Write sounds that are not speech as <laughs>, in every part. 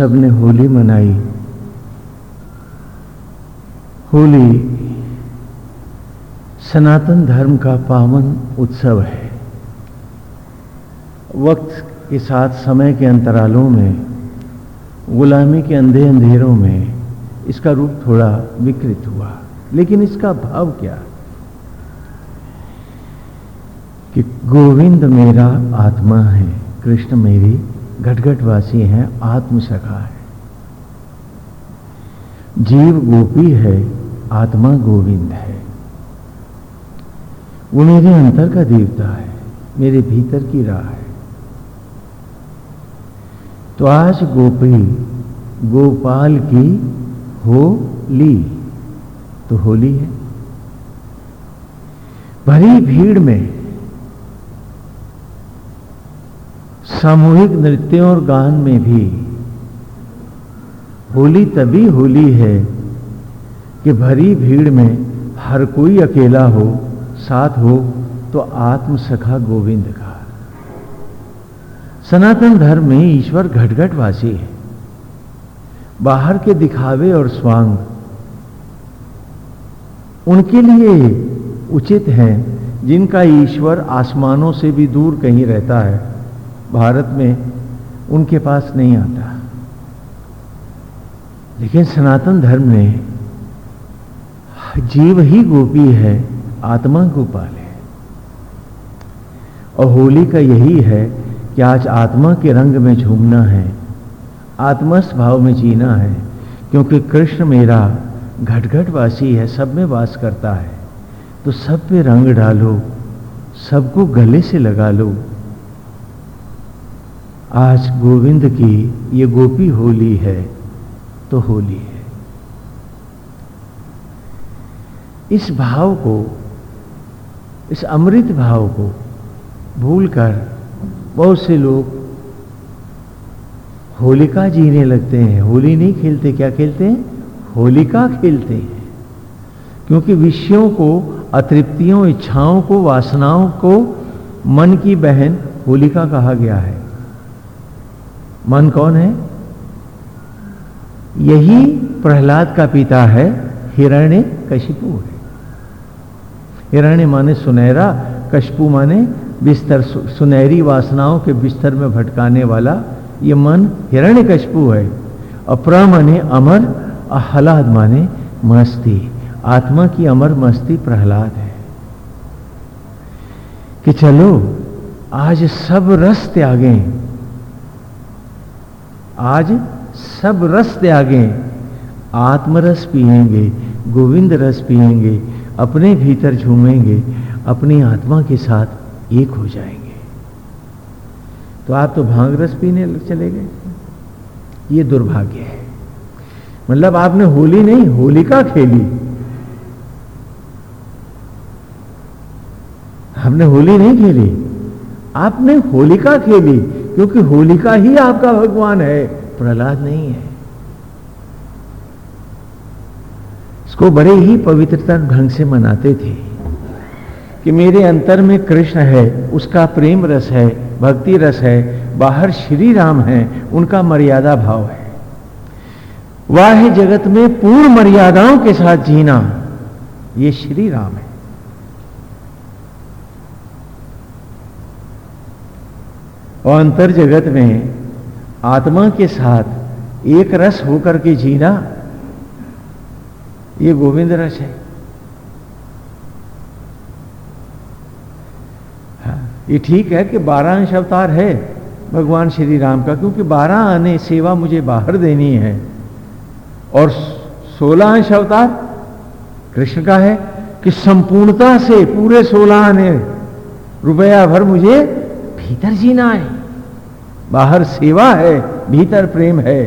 सबने होली मनाई। होली सनातन धर्म का पावन उत्सव है। वक्त के साथ समय के अंतरालों में, गुलामी के अंधे अंधेरों में इसका रूप थोड़ा विकृत हुआ। लेकिन इसका भाव क्या? कि गोविंद मेरा आत्मा है, कृष्ण मेरी घटघटवासी हैं, आत्मसखा है। जीव गोपी है, आत्मा गोविंद है। वो मेरे अंतर का देवता है, मेरे भीतर की राह है। तो आज गोपी, गोपाल की हो ली तो होली है। भरी भीड़ में सामूहिक नृत्यों और गान में भी। होली तभी होली है कि भरी भीड़ में हर कोई अकेला हो, साथ हो तो आत्म सखा गोविंद का। सनातन धर्म में ईश्वर घटघट वासी है। बाहर के दिखावे और स्वांग उनके लिए उचित है, जिनका ईश्वर आसमानों से भी दूर कहीं रहता है। भारत में उनके पास नहीं आता। लेकिन सनातन धर्म में जीव ही गोपी है, आत्मा गोपाल है। और होली का यही है कि आज आत्मा के रंग में झूमना है आत्मस्थ भाव में जीना है, क्योंकि कृष्ण मेरा घटघट वासी है, सब में वास करता है। तो सब पे रंग डालो, सबको गले से लगा लो आज गोविंद की ये गोपी होली है तो होली है। इस भाव को, इस अमृत भाव को भूलकर बहुत से लोग होलिका जीने लगते हैं। होली नहीं खेलते, क्या खेलते हैं? होलिका खेलते हैं। क्योंकि विषयों को, अतृप्तियों, इच्छाओं को, वासनाओं को मन की बहन होलिका कहा गया है। मन कौन है? यही प्रहलाद का पिता है, हिरण्य कशिपु है। हिरण्य माने सुनहरा, कशपू माने बिस्तर सुनहरी वासनाओं के बिस्तर में भटकाने वाला, ये मन हिरण्य कशपू है। अप्रा माने अमर, आह्लाद माने मस्ती। आत्मा की अमर मस्ती प्रहलाद है। कि चलो, आज सब रस त्यागे। आज सब रस त्यागे, आत्मरस पिएँगे गोविंद रस पिएँगे अपने भीतर झूमेंगे, अपनी आत्मा के साथ एक हो जाएँगे। तो आप तो भाँग रस पीने चले गए। ये दुर्भाग्य है। मतलब आपने होली नहीं, होलिका खेली। आपने होली नहीं खेली। आपने होलिका खेली। क्योंकि होलिका ही आपका भगवान है। प्रहलाद नहीं है। इसको बड़े ही पवित्रता ढंग से मनाते थे कि मेरे अंतर में कृष्ण है, उसका प्रेम रस है, भक्ति रस है, बाहर श्री राम है, उनका मर्यादा भाव है। वाह जगत में पूर्ण मर्यादाओं के साथ जीना, ये श्री राम है। और अंतर जगत में आत्मा के साथ एक रस होकर के जीना ये गोविंद रस है। हाँ, ये ठीक है कि बारह अंश अवतार है भगवान श्री राम का क्योंकि बारह आने सेवा मुझे बाहर देनी है। और सोलह अंश अवतार कृष्ण का है कि संपूर्णता से पूरे सोलह आने रुपया भर मुझे भीतर जीना है। बाहर सेवा है, भीतर प्रेम है।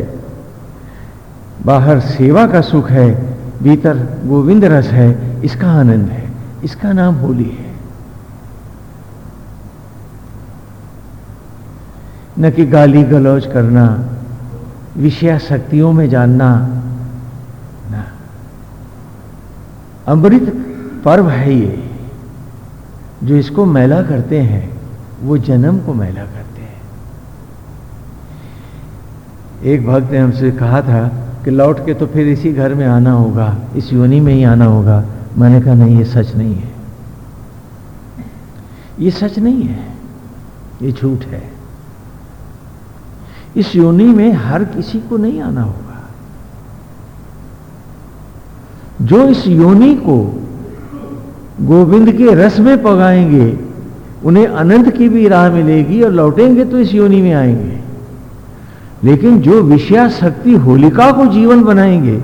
बाहर सेवा का सुख है, भीतर गोविंद रस है, इसका आनंद है, इसका नाम होली है। न कि गाली गलौज करना, विषया शक्तियों में जानना अमृत पर्व है ये, जो इसको मैला करते हैं, वो जन्म को मैला करते हैं एक भक्त ने हमसे कहा था कि लौट के तो फिर इसी घर में आना होगा, इस योनि में ही आना होगा। मैंने कहा, नहीं, ये सच नहीं है। ये सच नहीं है, ये झूठ है। इस योनि में हर किसी को नहीं आना होगा। जो इस योनि को गोविंद के रस में पगाएँगे, उन्हें अनंत की भी राह मिलेगी और लौटेंगे तो इस योनि में आएँगे। लेकिन जो विषया शक्ति होलिका को जीवन बनाएँगे,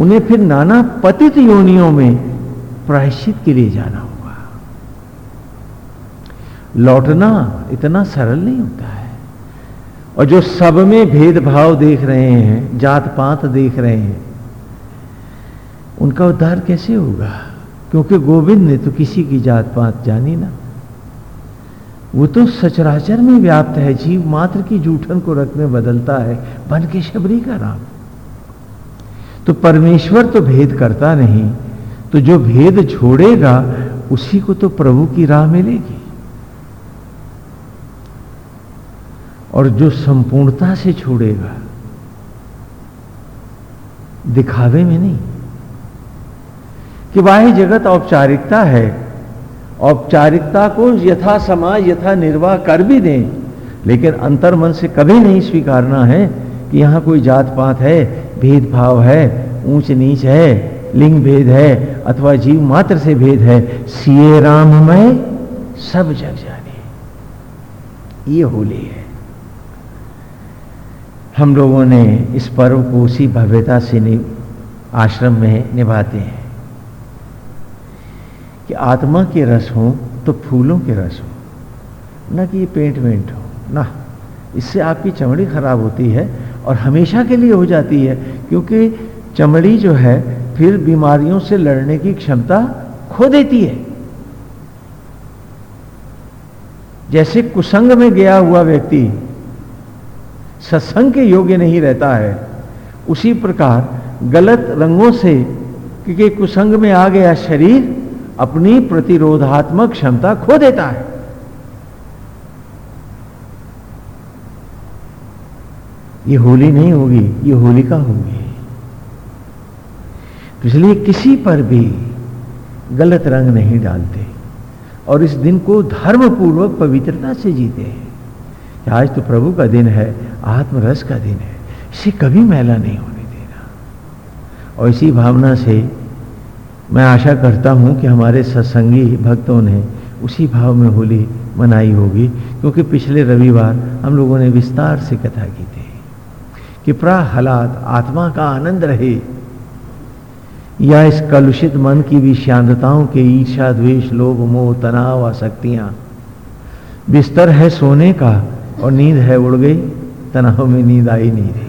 उन्हें फिर नाना पतित योनियों में प्रायश्चित के लिए जाना होगा। लौटना इतना सरल नहीं होता है। और जो सब में भेदभाव देख रहे हैं जात पात देख रहे हैं, उनका उद्धार कैसे होगा? क्योंकि गोविंद ने तो किसी की जात पात जानी ना। वो तो सचराचर में व्याप्त है। जीव मात्र की जूठन को रख में बदलता है। बन के शबरी का राम। तो परमेश्वर तो भेद करता नहीं। तो जो भेद छोड़ेगा, उसी को तो प्रभु की राह मिलेगी। और जो संपूर्णता से छोड़ेगा, दिखावे में नहीं। कि वाह जगत औपचारिकता है औपचारिकता को यथा समाज यथा निर्वाह कर भी दें। लेकिन अंतर मन से कभी नहीं स्वीकारना है कि यहाँ कोई जात पात है, भेदभाव है ऊंच नीच है लिंग भेद है, अथवा जीव मात्र से भेद है। सीए राम में, सब जग जाने। ये होली है। हम लोगों ने इस पर्व को उसी भव्यता से आश्रम में निभाते हैं। कि आत्मा के रस हो तो फूलों के रस हो। ना कि ये पेंट वेंट हो। ना, इससे आपकी चमड़ी खराब होती है और हमेशा के लिए हो जाती है, क्योंकि चमड़ी जो है फिर बीमारियों से लड़ने की क्षमता खो देती है। जैसे कुसंग में गया हुआ व्यक्ति सत्संग के योग्य नहीं रहता है, उसी प्रकार गलत रंगों से क्योंकि कुसंग में आ गया शरीर अपनी प्रतिरोधात्मक क्षमता खो देता है। ये होली नहीं होगी, ये होलिका होगी। तो इसलिए किसी पर भी गलत रंग नहीं डालते और इस दिन को धर्म पूर्वक पवित्रता से जीते हैं। आज तो प्रभु का दिन है, आत्मरस का दिन है, इसे कभी मैला नहीं होने देना। और इसी भावना से मैं आशा करता हूँ कि हमारे सत्संगी भक्तों ने उसी भाव में होली मनाई होगी, क्योंकि पिछले रविवार हम लोगों ने विस्तार से कथा की थी कि प्रा हालात आत्मा का आनंद रहे। या इस कलुषित मन की भी शांतताओं के ईर्षा द्वेष, लोभ, मोह, तनाव, आसक्तियाँ। बिस्तर है सोने का और नींद है उड़ गई, तनाव में नींद आई नहीं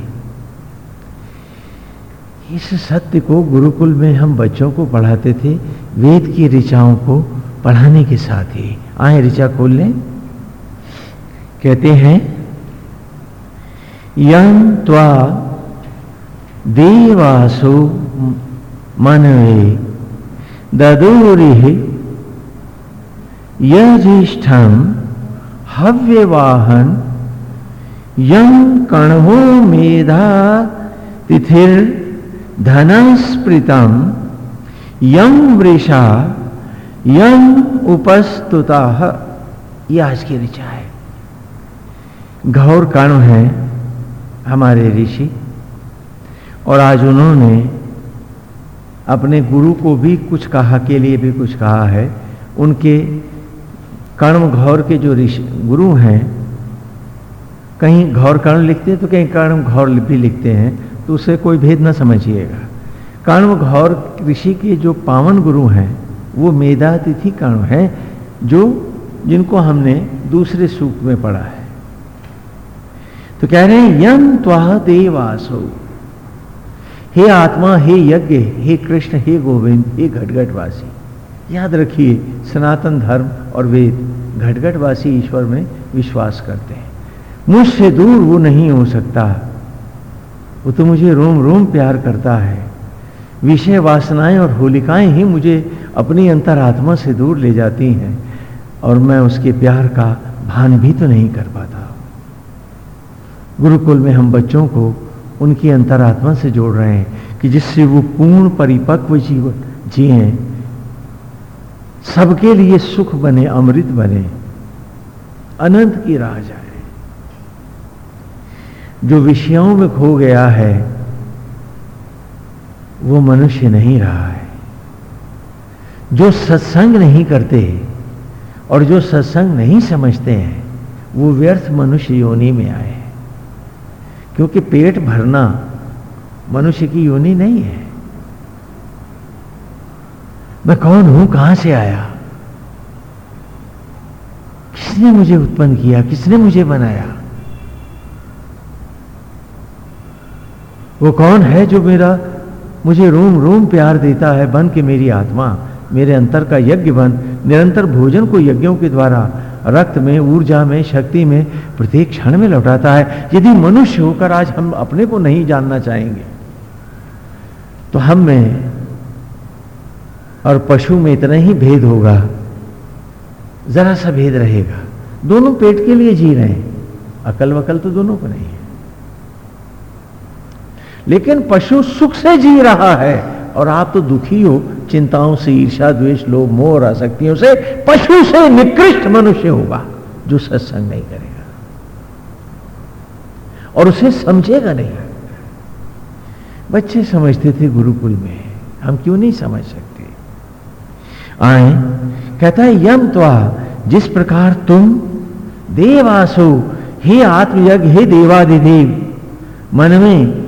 इस सत्य को गुरुकुल में हम बच्चों को पढ़ाते थे, वेद की ऋचाओं को पढ़ाने के साथ ही। आए ऋचा खोल लें। कहते हैं यम त्वा देवासु मनवे ददूरि यज्येष्ठम हव्यवाहन यम कणवो मेधा तिथिर धनस्पृतम यम वृषा यम उपस्तुता। ये आज की ऋचा है। घौर कण है हमारे ऋषि, और आज उन्होंने अपने गुरु को भी कुछ कहा, के लिए भी कुछ कहा है। उनके कर्म घौर के जो ऋषि, गुरु हैं, कहीं घौर कर्ण लिखते हैं तो कहीं कर्म घौर भी लिखते हैं। तो उसे कोई भेद न समझिएगा। कर्ण घौर ऋषि के जो पावन गुरु हैं, वो मेधातिथि कर्ण हैं, जो जिनको हमने दूसरे सूक्त में पढ़ा है। तो कह रहे हैं यम त्वाह देवासो। हे आत्मा, हे यज्ञ, हे कृष्ण, हे गोविंद, हे घटघटवासी। याद रखिए, सनातन धर्म और वेद घटघटवासी ईश्वर में विश्वास करते हैं। मुझसे दूर वो नहीं हो सकता। वो तो मुझे रोम रोम प्यार करता है। विषय वासनाएँ और होलिकाएँ ही मुझे अपनी अंतरात्मा से दूर ले जाती हैं और मैं उसके प्यार का भान भी तो नहीं कर पाता। गुरुकुल में हम बच्चों को उनकी अंतरात्मा से जोड़ रहे हैं कि जिससे वो पूर्ण परिपक्व जीवन जिए, सबके लिए सुख बने, अमृत बने, अनंत की राह जाए। जो विषयों में खो गया है, वो मनुष्य नहीं रहा है। जो सत्संग नहीं करते और जो सत्संग नहीं समझते हैं, वो व्यर्थ मनुष्य योनि में आए क्योंकि पेट भरना मनुष्य की योनि नहीं है। मैं कौन हूँ? कहाँ से आया? किसने मुझे उत्पन्न किया? किसने मुझे बनाया? वो कौन है जो मेरा, मुझे रोम रोम प्यार देता है? बन के मेरी आत्मा, मेरे अंतर का यज्ञ बन। निरंतर भोजन को यज्ञों के द्वारा, रक्त में, ऊर्जा में, शक्ति में, प्रत्येक क्षण में लौटाता है। यदि मनुष्य होकर आज हम अपने को नहीं जानना चाहेंगे तो हम में और पशु में इतना ही भेद होगा। जरा सा भेद रहेगा। दोनों पेट के लिए जी रहे हैं। अकल वकल तो दोनों को नहीं है। लेकिन पशु सुख से जी रहा है। और आप तो दुखी हो, चिंताओं से ईर्षा द्वेष, लोभ, मोह और आसक्तियों से पशु से निकृष्ट मनुष्य होगा, जो सत्संग नहीं करेगा। और उसे समझेगा नहीं। बच्चे समझते थे गुरुकुल में, हम क्यों नहीं समझ सकते? आए, कहता है, यम त्वा, जिस प्रकार तुम देवासो, हे आत्मयज्ञ, हे देवादिदेव, मन में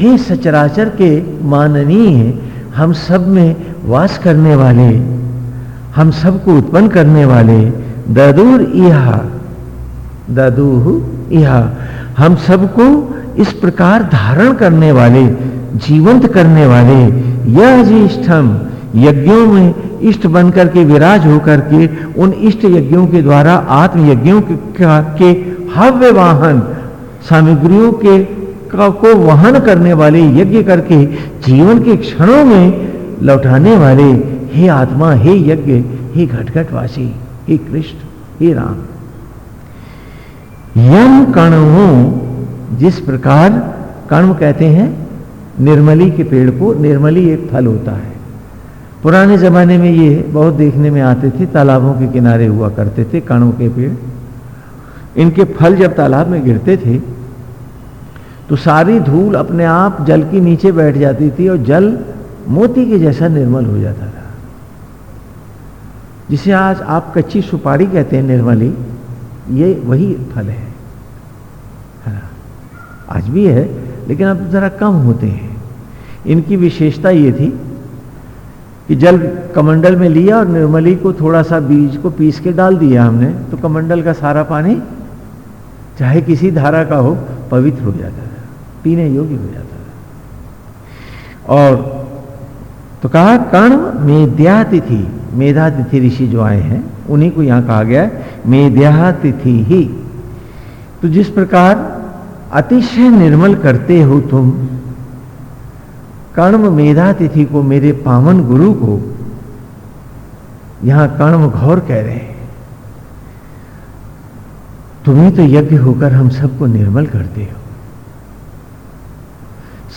हे सचराचर के माननीय हम सब में वास करने वाले हम सबको उत्पन्न करने वाले ददूर इहा ददूह इहा हम सबको इस प्रकार धारण करने वाले जीवंत करने वाले यह ज्येष्ठम यज्ञों में इष्ट बनकर के विराज होकर के उन इष्ट यज्ञों के द्वारा आत्म यज्ञों के, के हव्य वाहन सामग्रियों के को वहन करने वाले यज्ञ करके जीवन के क्षणों में लौटाने वाले हे आत्मा, हे यज्ञ, हे घटघटवासी, हे कृष्ण, हे राम। यम कणवों जिस प्रकार कण्व कहते हैं, निर्मली के पेड़ को, निर्मली एक फल होता है। पुराने जमाने में ये बहुत देखने में आते थे, तालाबों के किनारे हुआ करते थे कण्व के पेड़। इनके फल जब तालाब में गिरते थे तो सारी धूल अपने आप जल के नीचे बैठ जाती थी और जल मोती के जैसा निर्मल हो जाता था। जिसे आज आप कच्ची सुपारी कहते हैं निर्मली, ये वही फल है। आज भी है, लेकिन अब जरा कम होते हैं। इनकी विशेषता ये थी कि जल कमंडल में लिया और निर्मली को थोड़ा सा बीज को पीस के डाल दिया हमने तो कमंडल का सारा पानी चाहे किसी धारा का हो, पवित्र हो जाता है पीने योग्य हो जाता है। और तो कहा, कर्ण मेध्यातिथि, मेधातिथि ऋषि जो आए हैं, उन्हीं को यहाँ कहा गया है, मेध्यातिथि ही। तो जिस प्रकार अतिशय निर्मल करते हो तुम कर्म मेधातिथि को, मेरे पावन गुरु को, यहाँ कर्म घोर कह रहे हैं। तुम्हें तो यज्ञ होकर हम सबको निर्मल करते हो।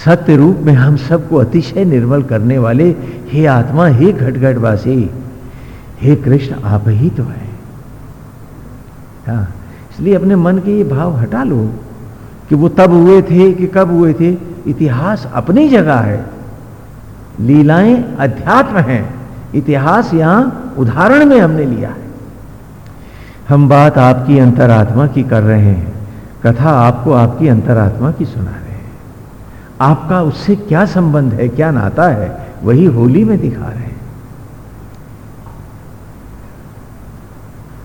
सत्य रूप में हम सबको अतिशय निर्मल करने वाले हे आत्मा, हे घटघटवासी, हे कृष्ण, आप ही तो है। हाँ इसलिए अपने मन के ये भाव हटा लो कि वो तब हुए थे कि कब हुए थे। इतिहास अपनी जगह है। लीलाएँ अध्यात्म हैं। इतिहास यहाँ उदाहरण में हमने लिया है। हम बात आपकी अंतरात्मा की कर रहे हैं। कथा आपको आपकी अंतरात्मा की सुना आपका उससे क्या संबंध है, क्या नाता है, वही होली में दिखा रहे हैं।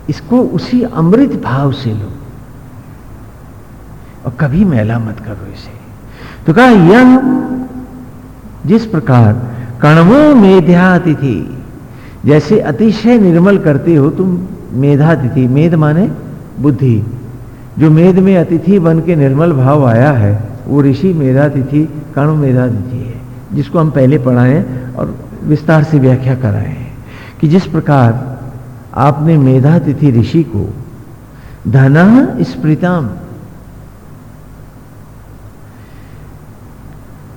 इसको उसी अमृत भाव से लो। और कभी मैला मत करो इसे। तो कहा, यह जिस प्रकार कणवों मेध्यातिथि, जैसे अतिशय निर्मल करते हो तुम मेधातिथि, मेध माने बुद्धि, जो मेध में अतिथि बन के निर्मल भाव आया है वो ऋषि मेधातिथि कण मेधातिथि है जिसको हम पहले पढ़ाए और विस्तार से व्याख्या कराए कि जिस प्रकार आपने मेधातिथि ऋषि को, धन स्मृतम,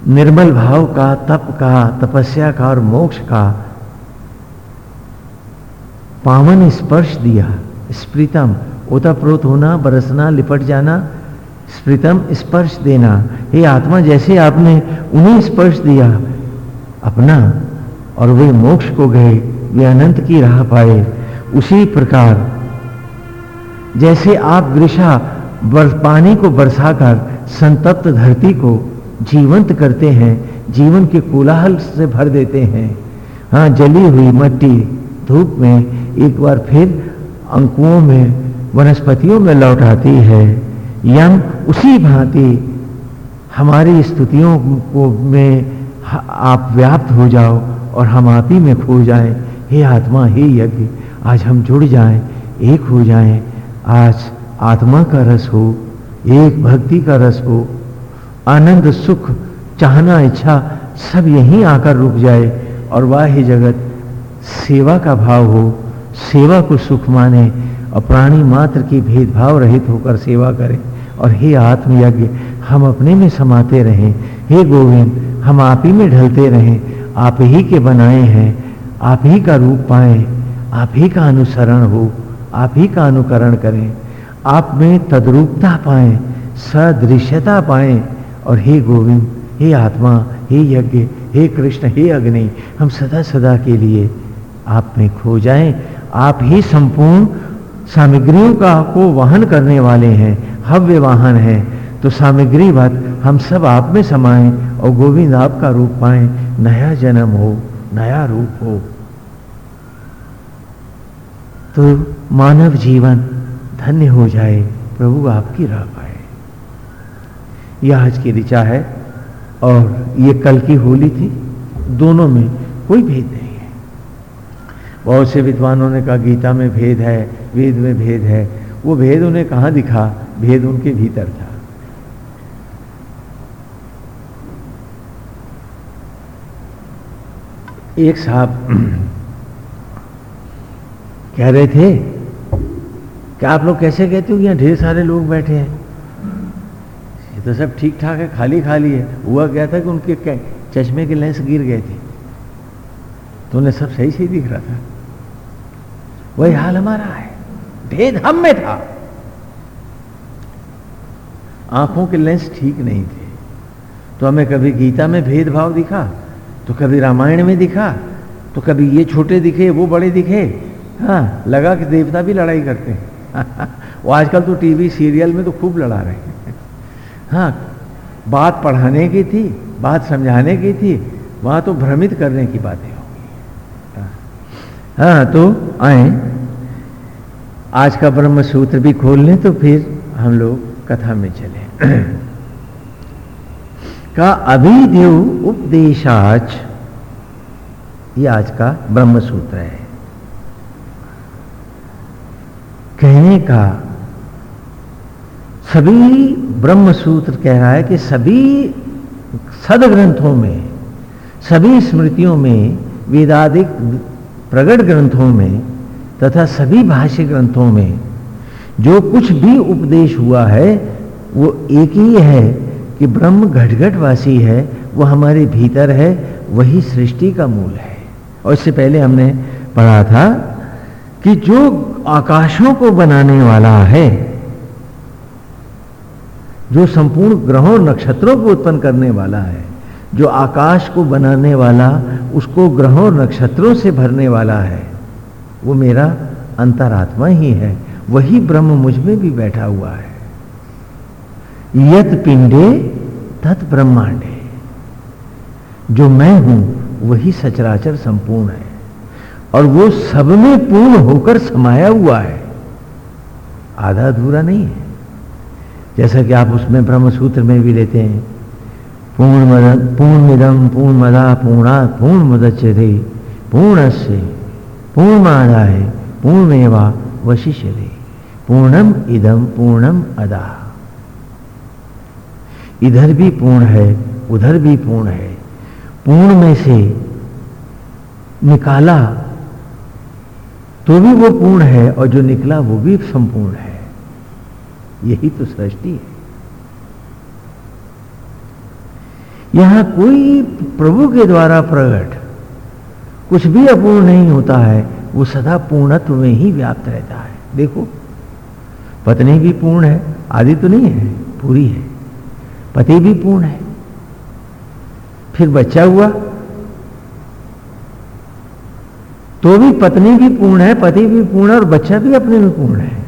निर्मल भाव का, तप का, तपस्या का और मोक्ष का पावन स्पर्श दिया स्प्रीतम ओताप्रोत होना, बरसना, लिपट जाना स्प्रीतम स्पर्श देना। हे आत्मा, जैसे आपने उन्हें स्पर्श दिया, अपना और वे मोक्ष को गए, वे अनंत की राह पाए। उसी प्रकार, जैसे आप ग्रीषा पानी को बरसाकर संतप्त धरती को जीवंत करते हैं, जीवन के कोलाहल से भर देते हैं। हाँ जली हुई मट्टी, धूप में एक बार फिर अंकुओं में, वनस्पतियों में लौट आती है। यम उसी भांति हमारी स्तुतियों को में आप व्याप्त हो जाओ और हम आप ही में खो जाएँ। हे आत्मा, हे यज्ञ, आज हम जुड़ जाएँ, एक हो जाएँ। आज आत्मा का रस हो, एक भक्ति का रस हो, आनंद, सुख, चाहना, इच्छा सब यहीं आकर रुक जाए और वाह जगत सेवा का भाव हो, सेवा को सुख माने और प्राणी मात्र की भेदभाव रहित होकर सेवा करें। और हे आत्मयज्ञ, हम अपने में समाते रहें। हे गोविंद, हम आप ही में ढलते रहें। आप ही के बनाए हैं, आप ही का रूप पाए, आप ही का अनुसरण हो, आप ही का अनुकरण करें। आप में तद्रूपता पाए, सदृश्यता पाए। और हे गोविंद, हे आत्मा, हे यज्ञ, हे कृष्ण, हे अग्नि, हम सदा सदा के लिए आप में खो जाएँ। आप ही संपूर्ण सामग्रियों का को वहन करने वाले हैं। हव्य वाहन है तो सामग्री वत हम सब आप में समाएँ और गोविंद आपका रूप पाएँ। नया जन्म हो, नया रूप हो। तो मानव जीवन धन्य हो जाए, प्रभु आपकी राह पाए। यह आज की ऋचा है, और ये कल की होली थी, दोनों में कोई भेद नहीं है। बहुत से विद्वानों ने कहा, गीता में भेद है, वेद में भेद है। वो भेद उन्हें कहाँ दिखा? भेद उनके भीतर था। एक साहब कह रहे थे कि आप लोग कैसे कहते हो यहाँ ढेर सारे लोग बैठे हैं? ये तो सब ठीक ठाक है खाली खाली है। हुआ क्या था कि उनके चश्मे के लेंस गिर गए थे। तो उन्हें सब सही सही दिख रहा था। वही हाल हमारा है। भेद हम में था। आँखों के लेंस ठीक नहीं थे। तो हमें कभी गीता में भेदभाव दिखा तो कभी रामायण में दिखा तो कभी ये छोटे दिखे, वो बड़े दिखे। हाँ लगा कि देवता भी लड़ाई करते हैं। <laughs> वो आजकल तो टीवी सीरियल में तो खूब लड़ा रहे हैं। हाँ बात पढ़ाने की थी, बात समझाने की थी, वहाँ तो भ्रमित करने की बातें होगी। हाँ तो आए। आज का ब्रह्म सूत्र भी खोल लें तो फिर हम लोग कथा में चले। का अभिदेव उपदेशाच, ये आज का ब्रह्म सूत्र है। कहने का, सभी ब्रह्म सूत्र कह रहा है कि सभी सदग्रंथों में, सभी स्मृतियों में वेदाधिक प्रगट ग्रंथों में, तथा सभी भाष्य ग्रंथों में जो कुछ भी उपदेश हुआ है, वो एक ही है कि ब्रह्म घटघटवासी है, वो हमारे भीतर है, वही सृष्टि का मूल है। और इससे पहले हमने पढ़ा था कि जो आकाशों को बनाने वाला है, जो संपूर्ण ग्रहों नक्षत्रों को उत्पन्न करने वाला है, जो आकाश को बनाने वाला, उसको ग्रहों नक्षत्रों से भरने वाला है, वो मेरा अंतरात्मा ही है। वही ब्रह्म मुझमें भी बैठा हुआ है। यत पिंडे, तत् ब्रह्मांडे। जो मैं हूँ, वही सचराचर संपूर्ण है। और वो सब में पूर्ण होकर समाया हुआ है। आधा अधूरा नहीं है। जैसा कि आप उसमें ब्रह्म सूत्र में भी लेते हैं। पूर्ण मद, पूर्ण मिदम पूर्ण मदा, पूर्णा, पूर्ण मदच्यते पूर्ण से पूर्णमादाय, पूर्णमेवा वशिष्य पूर्णम इदम पूर्णम अदा। इधर भी पूर्ण है, उधर भी पूर्ण है। पूर्ण में से निकाला तो भी वो पूर्ण है और जो निकला वो भी संपूर्ण है। यही तो सृष्टि है। यहाँ कोई प्रभु के द्वारा प्रकट कुछ भी अपूर्ण नहीं होता है, वो सदा पूर्णत्व में ही व्याप्त रहता है। देखो पत्नी भी पूर्ण है, आदि तो नहीं है, पूरी है। पति भी पूर्ण है। फिर बच्चा हुआ तो भी पत्नी भी पूर्ण है, पति भी पूर्ण है, और बच्चा भी अपने में पूर्ण है।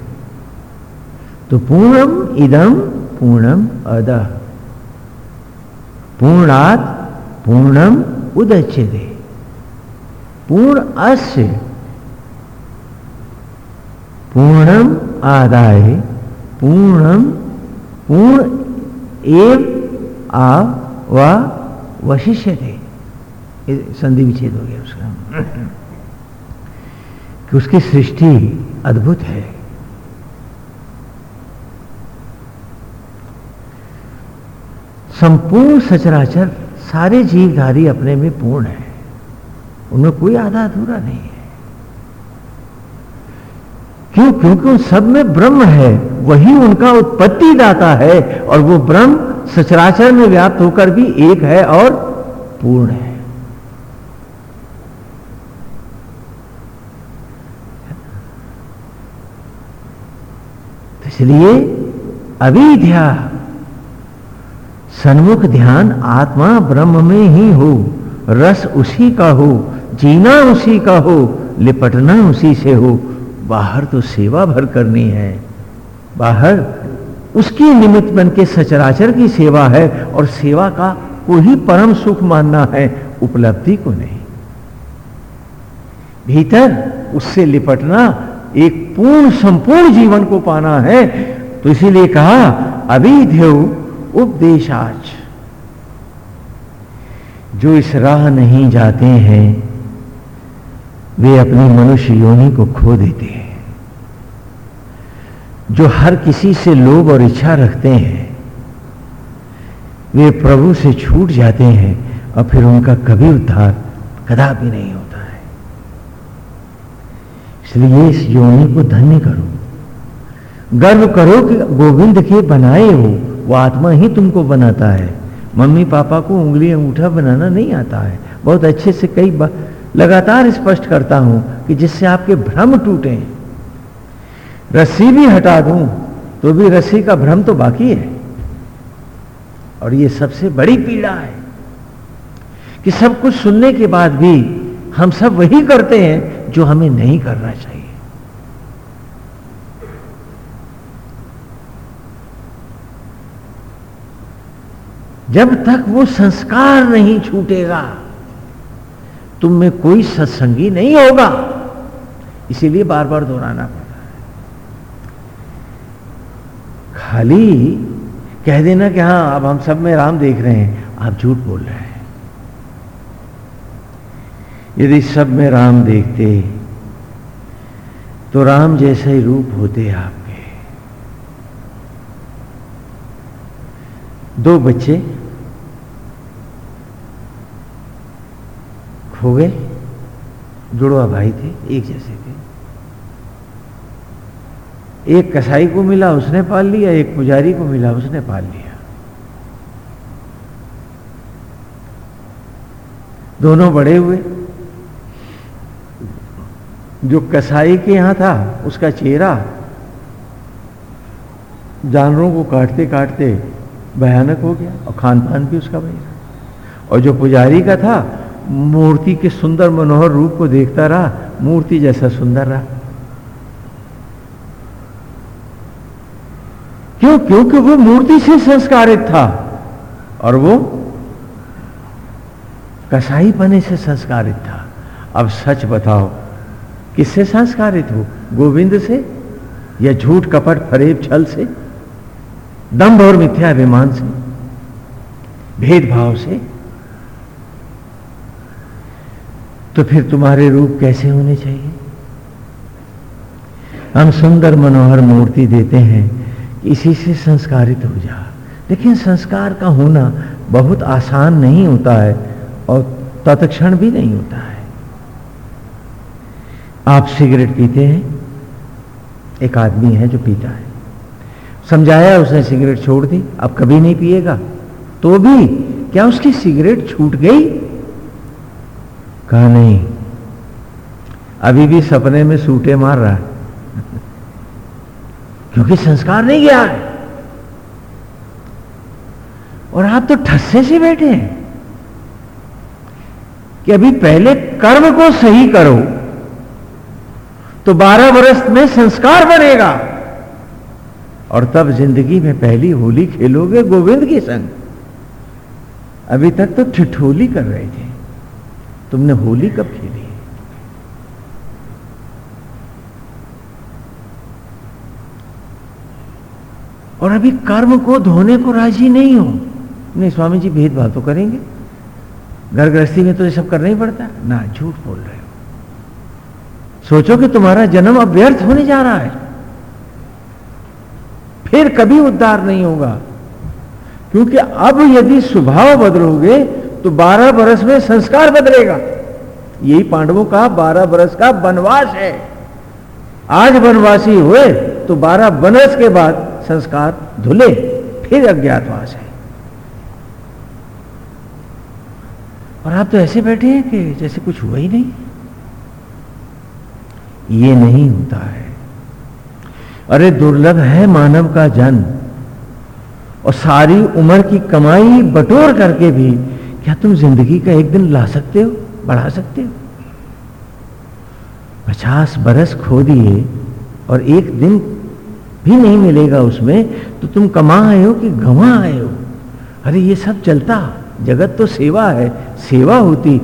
तो पूर्णम इदम पूर्णम अद। पूर्णात पूर्णम उदच्य दे पूर्ण अस्य। पूर्णम आदाय पूर्णम पूर्ण एव आ व वशिष्य थे संधि विच्छेद हो गया उसका। कि उसकी सृष्टि अद्भुत है। संपूर्ण सचराचर, सारे जीवधारी अपने में पूर्ण है। उनमें कोई आधा अधूरा नहीं। है क्यों? क्योंकि उन सब में ब्रह्म है। वही उनका उत्पत्ति दाता है और वो ब्रह्म सचराचर में व्याप्त होकर भी एक है और पूर्ण है। तो इसलिए अविध्या सन्मुख ध्यान आत्मा ब्रह्म में ही हो। रस उसी का हो, जीना उसी का हो, लिपटना उसी से हो। बाहर तो सेवा भर करनी है। बाहर उसकी निमित्त बन के सचराचर की सेवा है और सेवा का को ही परम सुख मानना है, उपलब्धि को नहीं। भीतर उससे लिपटना एक पूर्ण संपूर्ण जीवन को पाना है तो इसीलिए कहा, अभी अभिध्यव उपदेशाच। जो इस राह नहीं जाते हैं वे अपनी मनुष्य योनि को खो देते हैं। जो हर किसी से लोभ और इच्छा रखते हैं, वे प्रभु से छूट जाते हैं और फिर उनका कभी उद्धार कदापि नहीं होता है। इसलिए इस योनि को धन्य करो। गर्व करो कि गोविंद के बनाए हो, वो आत्मा ही तुमको बनाता है। मम्मी पापा को उंगली अंगूठा बनाना नहीं आता है। बहुत अच्छे से कई लगातार स्पष्ट करता हूँ कि जिससे आपके भ्रम टूटे। रस्सी भी हटा दूँ तो भी रस्सी का भ्रम तो बाकी है। और ये सबसे बड़ी पीड़ा है कि सब कुछ सुनने के बाद भी हम सब वही करते हैं जो हमें नहीं करना चाहिए। जब तक वो संस्कार नहीं छूटेगा तुम में कोई सत्संगी नहीं होगा। इसीलिए बार बार दोहराना पड़ता है। खाली कह देना कि हाँ, अब हम सब में राम देख रहे हैं, आप झूठ बोल रहे हैं। यदि सब में राम देखते तो राम जैसे ही रूप होते आपके। दो बच्चे खो गए। जुड़वा भाई थे, एक जैसे थे। एक कसाई को मिला, उसने पाल लिया, एक पुजारी को मिला, उसने पाल लिया। दोनों बड़े हुए। जो कसाई के यहाँ था, उसका चेहरा जानवरों को काटते काटते भयानक हो गया और खान पान भी उसका वही और जो पुजारी का था मूर्ति के सुंदर मनोहर रूप को देखता रहा, मूर्ति जैसा सुंदर रहा। क्यों? क्योंकि वो मूर्ति से संस्कारित था और वो कसाई पने से संस्कारित था। अब सच बताओ, किससे संस्कारित हो? गोविंद से या झूठ कपट फरेब छल से? दम्भ और मिथ्याभिमान से? भेदभाव से? तो फिर तुम्हारे रूप कैसे होने चाहिए? हम सुंदर मनोहर मूर्ति देते हैं इसी से संस्कारित हो जा। लेकिन संस्कार का होना बहुत आसान नहीं होता है और तत्क्षण भी नहीं होता है। आप सिगरेट पीते हैं? एक आदमी है जो पीता है। समझाया उसने सिगरेट छोड़ दी, अब कभी नहीं पिएगा? तो भी क्या उसकी सिगरेट छूट गई? कहा, नहीं, अभी भी सपने में सूटे मार रहा है। <laughs> क्योंकि संस्कार नहीं गया है। और आप तो ठस्से से बैठे हैं कि अभी पहले कर्म को सही करो तो बारह वर्ष में संस्कार बनेगा, और तब ज़िंदगी में पहली होली खेलोगे गोविंद के संग। अभी तक तो ठिठोली कर रहे थे। तुमने होली कब खेली? और अभी कर्म को धोने को राज़ी नहीं हो। नहीं स्वामी जी भेदभाव तो करेंगे। घर गृहस्थी में तो ये सब करना ही पड़ता। ना, झूठ बोल रहे हो। सोचो कि तुम्हारा जन्म अव्यर्थ होने जा रहा है। फिर कभी उद्धार नहीं होगा। क्योंकि अब यदि स्वभाव बदलोगे तो बारह बरस में संस्कार बदलेगा। यही पांडवों का बारह बरस का वनवास है। आज वनवासी हुए तो बारह बरस के बाद संस्कार धुले, फिर अज्ञातवास है। और आप तो ऐसे बैठे हैं कि जैसे कुछ हुआ ही नहीं। ये नहीं होता है। अरे दुर्लभ है मानव का जन्म, और सारी उम्र की कमाई बटोर करके भी क्या तुम ज़िंदगी का एक दिन ला सकते हो? बढ़ा सकते हो? पचास बरस खो दिए और एक दिन भी नहीं मिलेगा उसमें तो तुम कमा आए हो कि गंवा आए हो? अरे, ये सब चलता। जगत तो सेवा है। सेवा होती,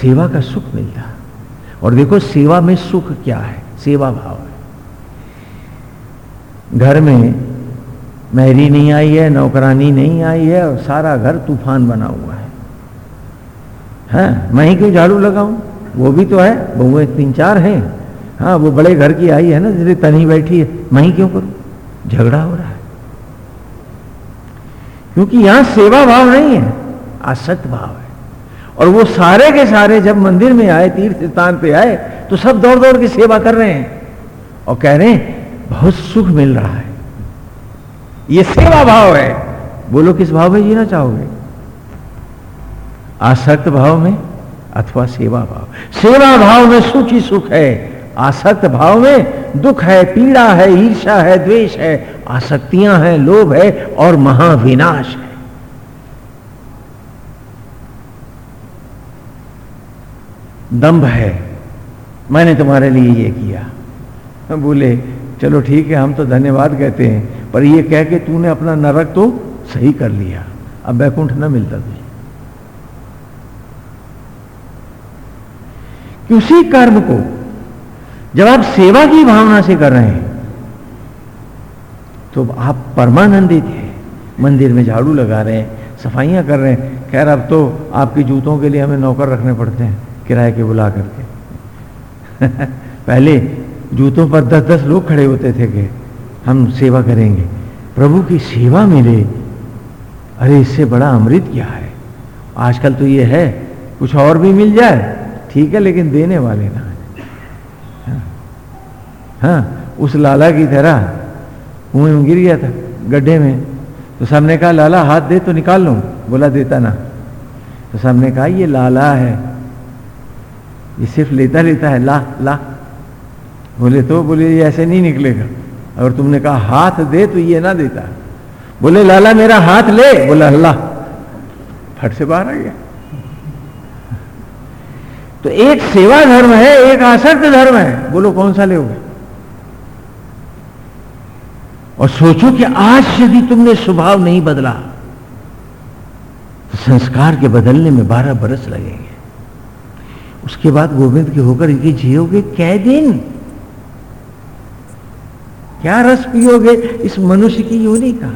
सेवा का सुख मिलता। और देखो, सेवा में सुख क्या है? सेवा भाव है। घर में मैरी नहीं आई है, नौकरानी नहीं आई है, और सारा घर तूफ़ान बना हुआ है। हाँ मैं ही क्यों झाड़ू लगाऊँ? वो भी तो है, बहुए तीन चार हैं। हाँ वो बड़े घर की आई है ना जिसे तनी बैठी है, मैं ही क्यों करूँ? झगड़ा हो रहा है। क्योंकि यहाँ सेवा भाव नहीं है, असत भाव है। और वो सारे के सारे जब मंदिर में आए तीर्थ स्थान पे आए तो सब दौड़ दौड़ की सेवा कर रहे हैं। और कह रहे हैं, बहुत सुख मिल रहा है। ये सेवा भाव है। बोलो, किस भाव में जीना चाहोगे? आसक्त भाव में अथवा सेवा भाव। सेवा भाव में सूची सुख है, आसक्त भाव में दुख है, पीड़ा है ईर्षा है, द्वेष है, आसक्तियाँ हैं, लोभ है और महाविनाश है। दंभ है। मैंने तुम्हारे लिए ये किया। बोले, चलो ठीक है, हम तो धन्यवाद कहते हैं, पर ये कह के तूने अपना नरक तो सही कर लिया। अब वैकुंठ ना मिलता तुझे। उसी कर्म को जब आप सेवा की भावना से कर रहे हैं तो आप परमानंदित हैं। मंदिर में झाड़ू लगा रहे हैं, सफाइयाँ कर रहे हैं। खैर, अब तो आपके जूतों के लिए हमें नौकर रखने पड़ते हैं, किराए के बुला करके। <laughs> पहले जूतों पर दस दस लोग खड़े होते थे कि हम सेवा करेंगे। प्रभु की सेवा मिले। अरे, इससे बड़ा अमृत क्या है? आजकल तो ये है, कुछ और भी मिल जाए। ठीक है लेकिन देने वाले ना हाँ, हाँ। उस लाला की तरह कुएँ में गिर गया था गड्ढे में। तो सबने कहा लाला हाथ दे तो निकाल लूँ। बोला देता ना। तो सबने कहा ये लाला है। ये सिर्फ़ लेता लेता है। ला ला। बोले तो बोले ये ऐसे नहीं निकलेगा। अगर तुमने कहा हाथ दे तो ये ना देता। बोले लाला मेरा हाथ ले। बोला अल्लाह। फट से बाहर आ गया। तो एक सेवा धर्म है, एक आसक्त धर्म है। बोलो, कौन सा लोगे? और सोचो कि आज यदि तुमने स्वभाव नहीं बदला तो संस्कार के बदलने में बारह बरस लगेंगे। उसके बाद गोविंद के होकर इनके जियोगे कै दिन? क्या रस पियोगे? इस मनुष्य की योनि का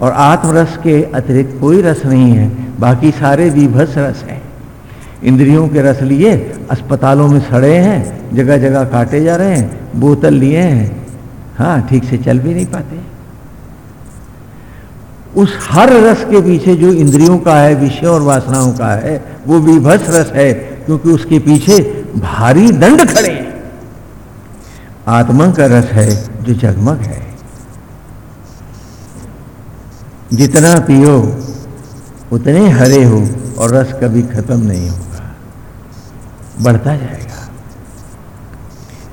और आत्मरस के अतिरिक्त कोई रस नहीं है, बाकी सारे विभस रस है। इंद्रियों के रस लिए अस्पतालों में सड़े हैं जगह जगह काटे जा रहे हैं, बोतल लिए हैं। हाँ ठीक से चल भी नहीं पाते। उस हर रस के पीछे जो इंद्रियों का है, विषयों और वासनाओं का है, वो विभस रस है, क्योंकि उसके पीछे भारी दंड खड़े हैं। आत्मा का रस है जो जगमग है। जितना पियो, उतने हरे हो और रस कभी खत्म नहीं होगा बढ़ता जाएगा।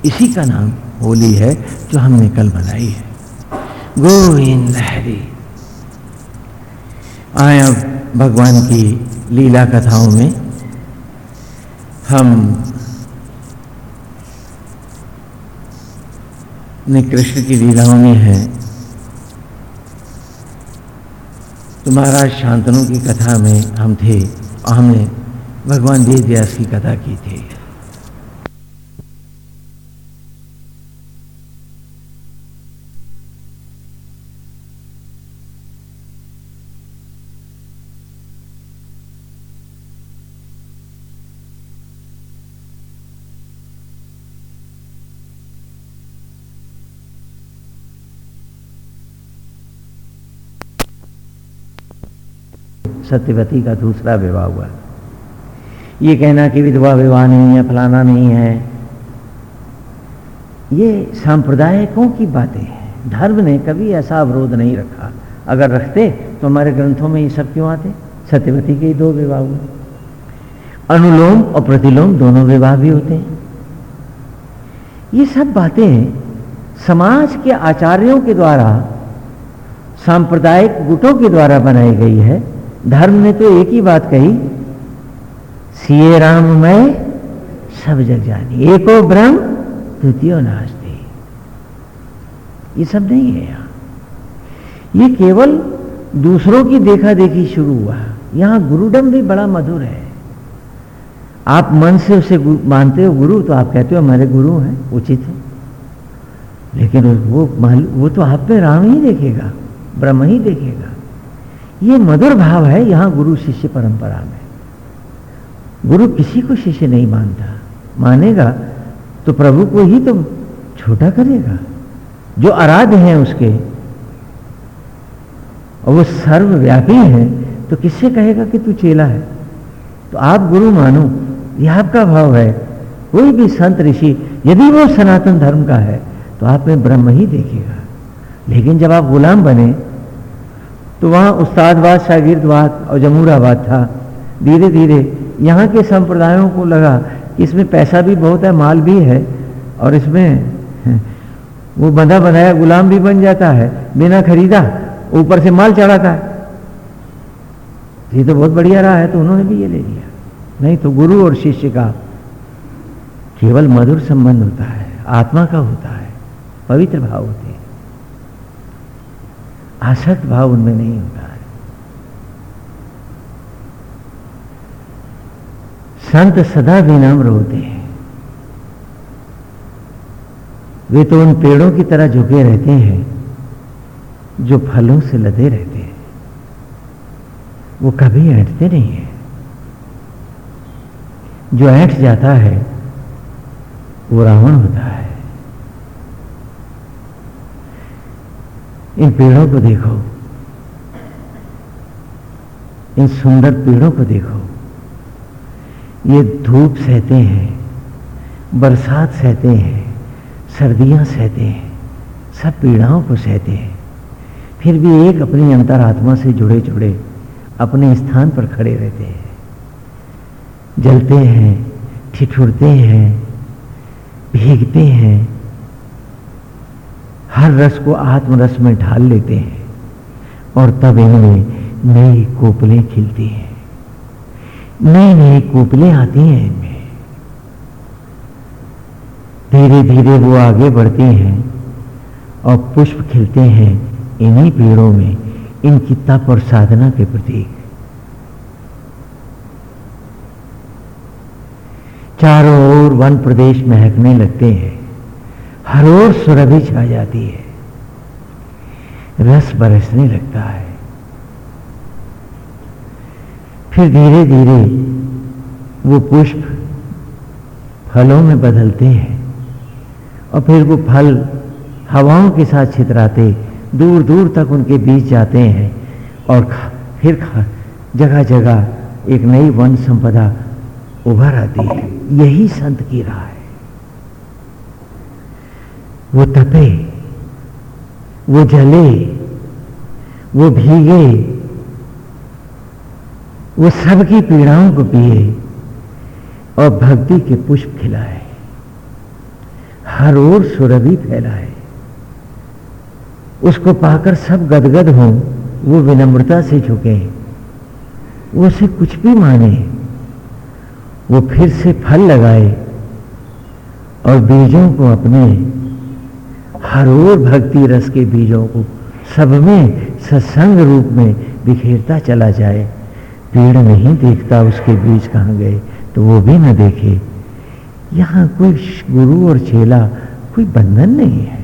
इसी का नाम होली है जो हमने कल बनाई है। गोविंद हरी आए अब भगवान की लीला कथाओं में हम ने कृष्ण की लीलाओं में है। तुम्हारा शांतनु की कथा में हम थे और हमने भगवान वेद व्यास की कथा की थी। सत्यवती का दूसरा विवाह हुआ। ये कहना कि विधवा विवाह नहीं है, फलाना नहीं है। ये सांप्रदायिकों की बातें हैं। धर्म ने कभी ऐसा अवरोध नहीं रखा। अगर रखते तो हमारे ग्रंथों में ये सब क्यों आते? सत्यवती के दो विवाह हुए। अनुलोम और प्रतिलोम दोनों विवाह भी होते हैं। ये सब बातें समाज के आचार्यों के द्वारा, सांप्रदायिक गुटों के द्वारा बनाई गई है। धर्म ने तो एक ही बात कही सीए राम मैं सब जग जानी। एको ब्रह्म, द्वितीय नास्ते। ये सब नहीं है यहाँ। ये केवल दूसरों की देखा देखी शुरू हुआ। यहाँ गुरुडम भी बड़ा मधुर है। आप मन से उसे मानते हो गुरु तो आप कहते हो हमारे गुरु हैं, उचित है। लेकिन वो वो तो आप में राम ही देखेगा, ब्रह्म ही देखेगा। ये मधुर भाव है यहाँ गुरु शिष्य परंपरा में। गुरु किसी को शिष्य नहीं मानता। मानेगा तो प्रभु को ही तो छोटा करेगा। जो आराध्य हैं उसके, और वो सर्वव्यापी है तो किससे कहेगा कि तू चेला है? तो आप गुरु मानो यह आपका भाव है। कोई भी संत ऋषि, यदि वो सनातन धर्म का है तो आप में ब्रह्म ही देखेगा लेकिन जब आप गुलाम बने तो वहाँ उस्तादवाद, शागिर्दवाद और जमूराबाद था। धीरे धीरे यहाँ के संप्रदायों को लगा कि इसमें पैसा भी बहुत है, माल भी है और इसमें वो बंधा बनाया गुलाम भी बन जाता है, बिना खरीदा ऊपर से माल चढ़ाता है। ये तो बहुत बढ़िया रहा है तो उन्होंने भी ये ले लिया। नहीं तो गुरु और शिष्य का केवल मधुर संबंध होता है, आत्मा का होता है, पवित्र भाव होते हैं। आसक्त भाव उनमें नहीं होता। है संत सदा विनम्र होते हैं। वे तो उन पेड़ों की तरह झुके रहते हैं, जो फलों से लदे रहते हैं। वो कभी ऐंठते नहीं है। जो ऐंठ जाता है, वो रावण होता है। इन पेड़ों को देखो। इन सुंदर पेड़ों को देखो। ये धूप सहते हैं, बरसात सहते हैं, सर्दियाँ सहते हैं, सब पीड़ाओं को सहते हैं। फिर भी एक अपनी अंतरात्मा से जुड़े जुड़े अपने स्थान पर खड़े रहते हैं। जलते हैं, ठिठुरते हैं, भीगते हैं, हर रस को आत्मरस में ढाल लेते हैं और तब इनमें नई कोपलें खिलती हैं। नई नई कोपलें आती हैं इनमें। धीरे धीरे वो आगे बढ़ती हैं और पुष्प खिलते हैं इन्हीं पेड़ों में इनकी तप और साधना के प्रतीक। चारों ओर वन प्रदेश महकने लगते हैं। हर ओर सुरभि छा जाती है। रस बरसने लगता है। फिर धीरे धीरे वो पुष्प फलों में बदलते हैं और फिर वो फल हवाओं के साथ छितराते, दूर दूर तक उनके बीच जाते हैं और फिर जगह जगह एक नई वन संपदा उभर आती है। यही संत की राह है। वो तपे, वो जले, वो भीगे वो सबकी पीड़ाओं को पिए और भक्ति के पुष्प खिलाए। हर ओर सुरभि फैलाए। उसको पाकर सब गदगद हो, वो विनम्रता से झुके। वो उसे कुछ भी माने, वो फिर से फल लगाए और बीजों को अपने, हर ओर भक्ति रस के बीजों को सब में सत्संग रूप में बिखेरता चला जाए। पेड़ नहीं देखता उसके बीज कहाँ गए तो वो भी न देखे। यहाँ कोई गुरु और चेला, कोई बंधन नहीं है।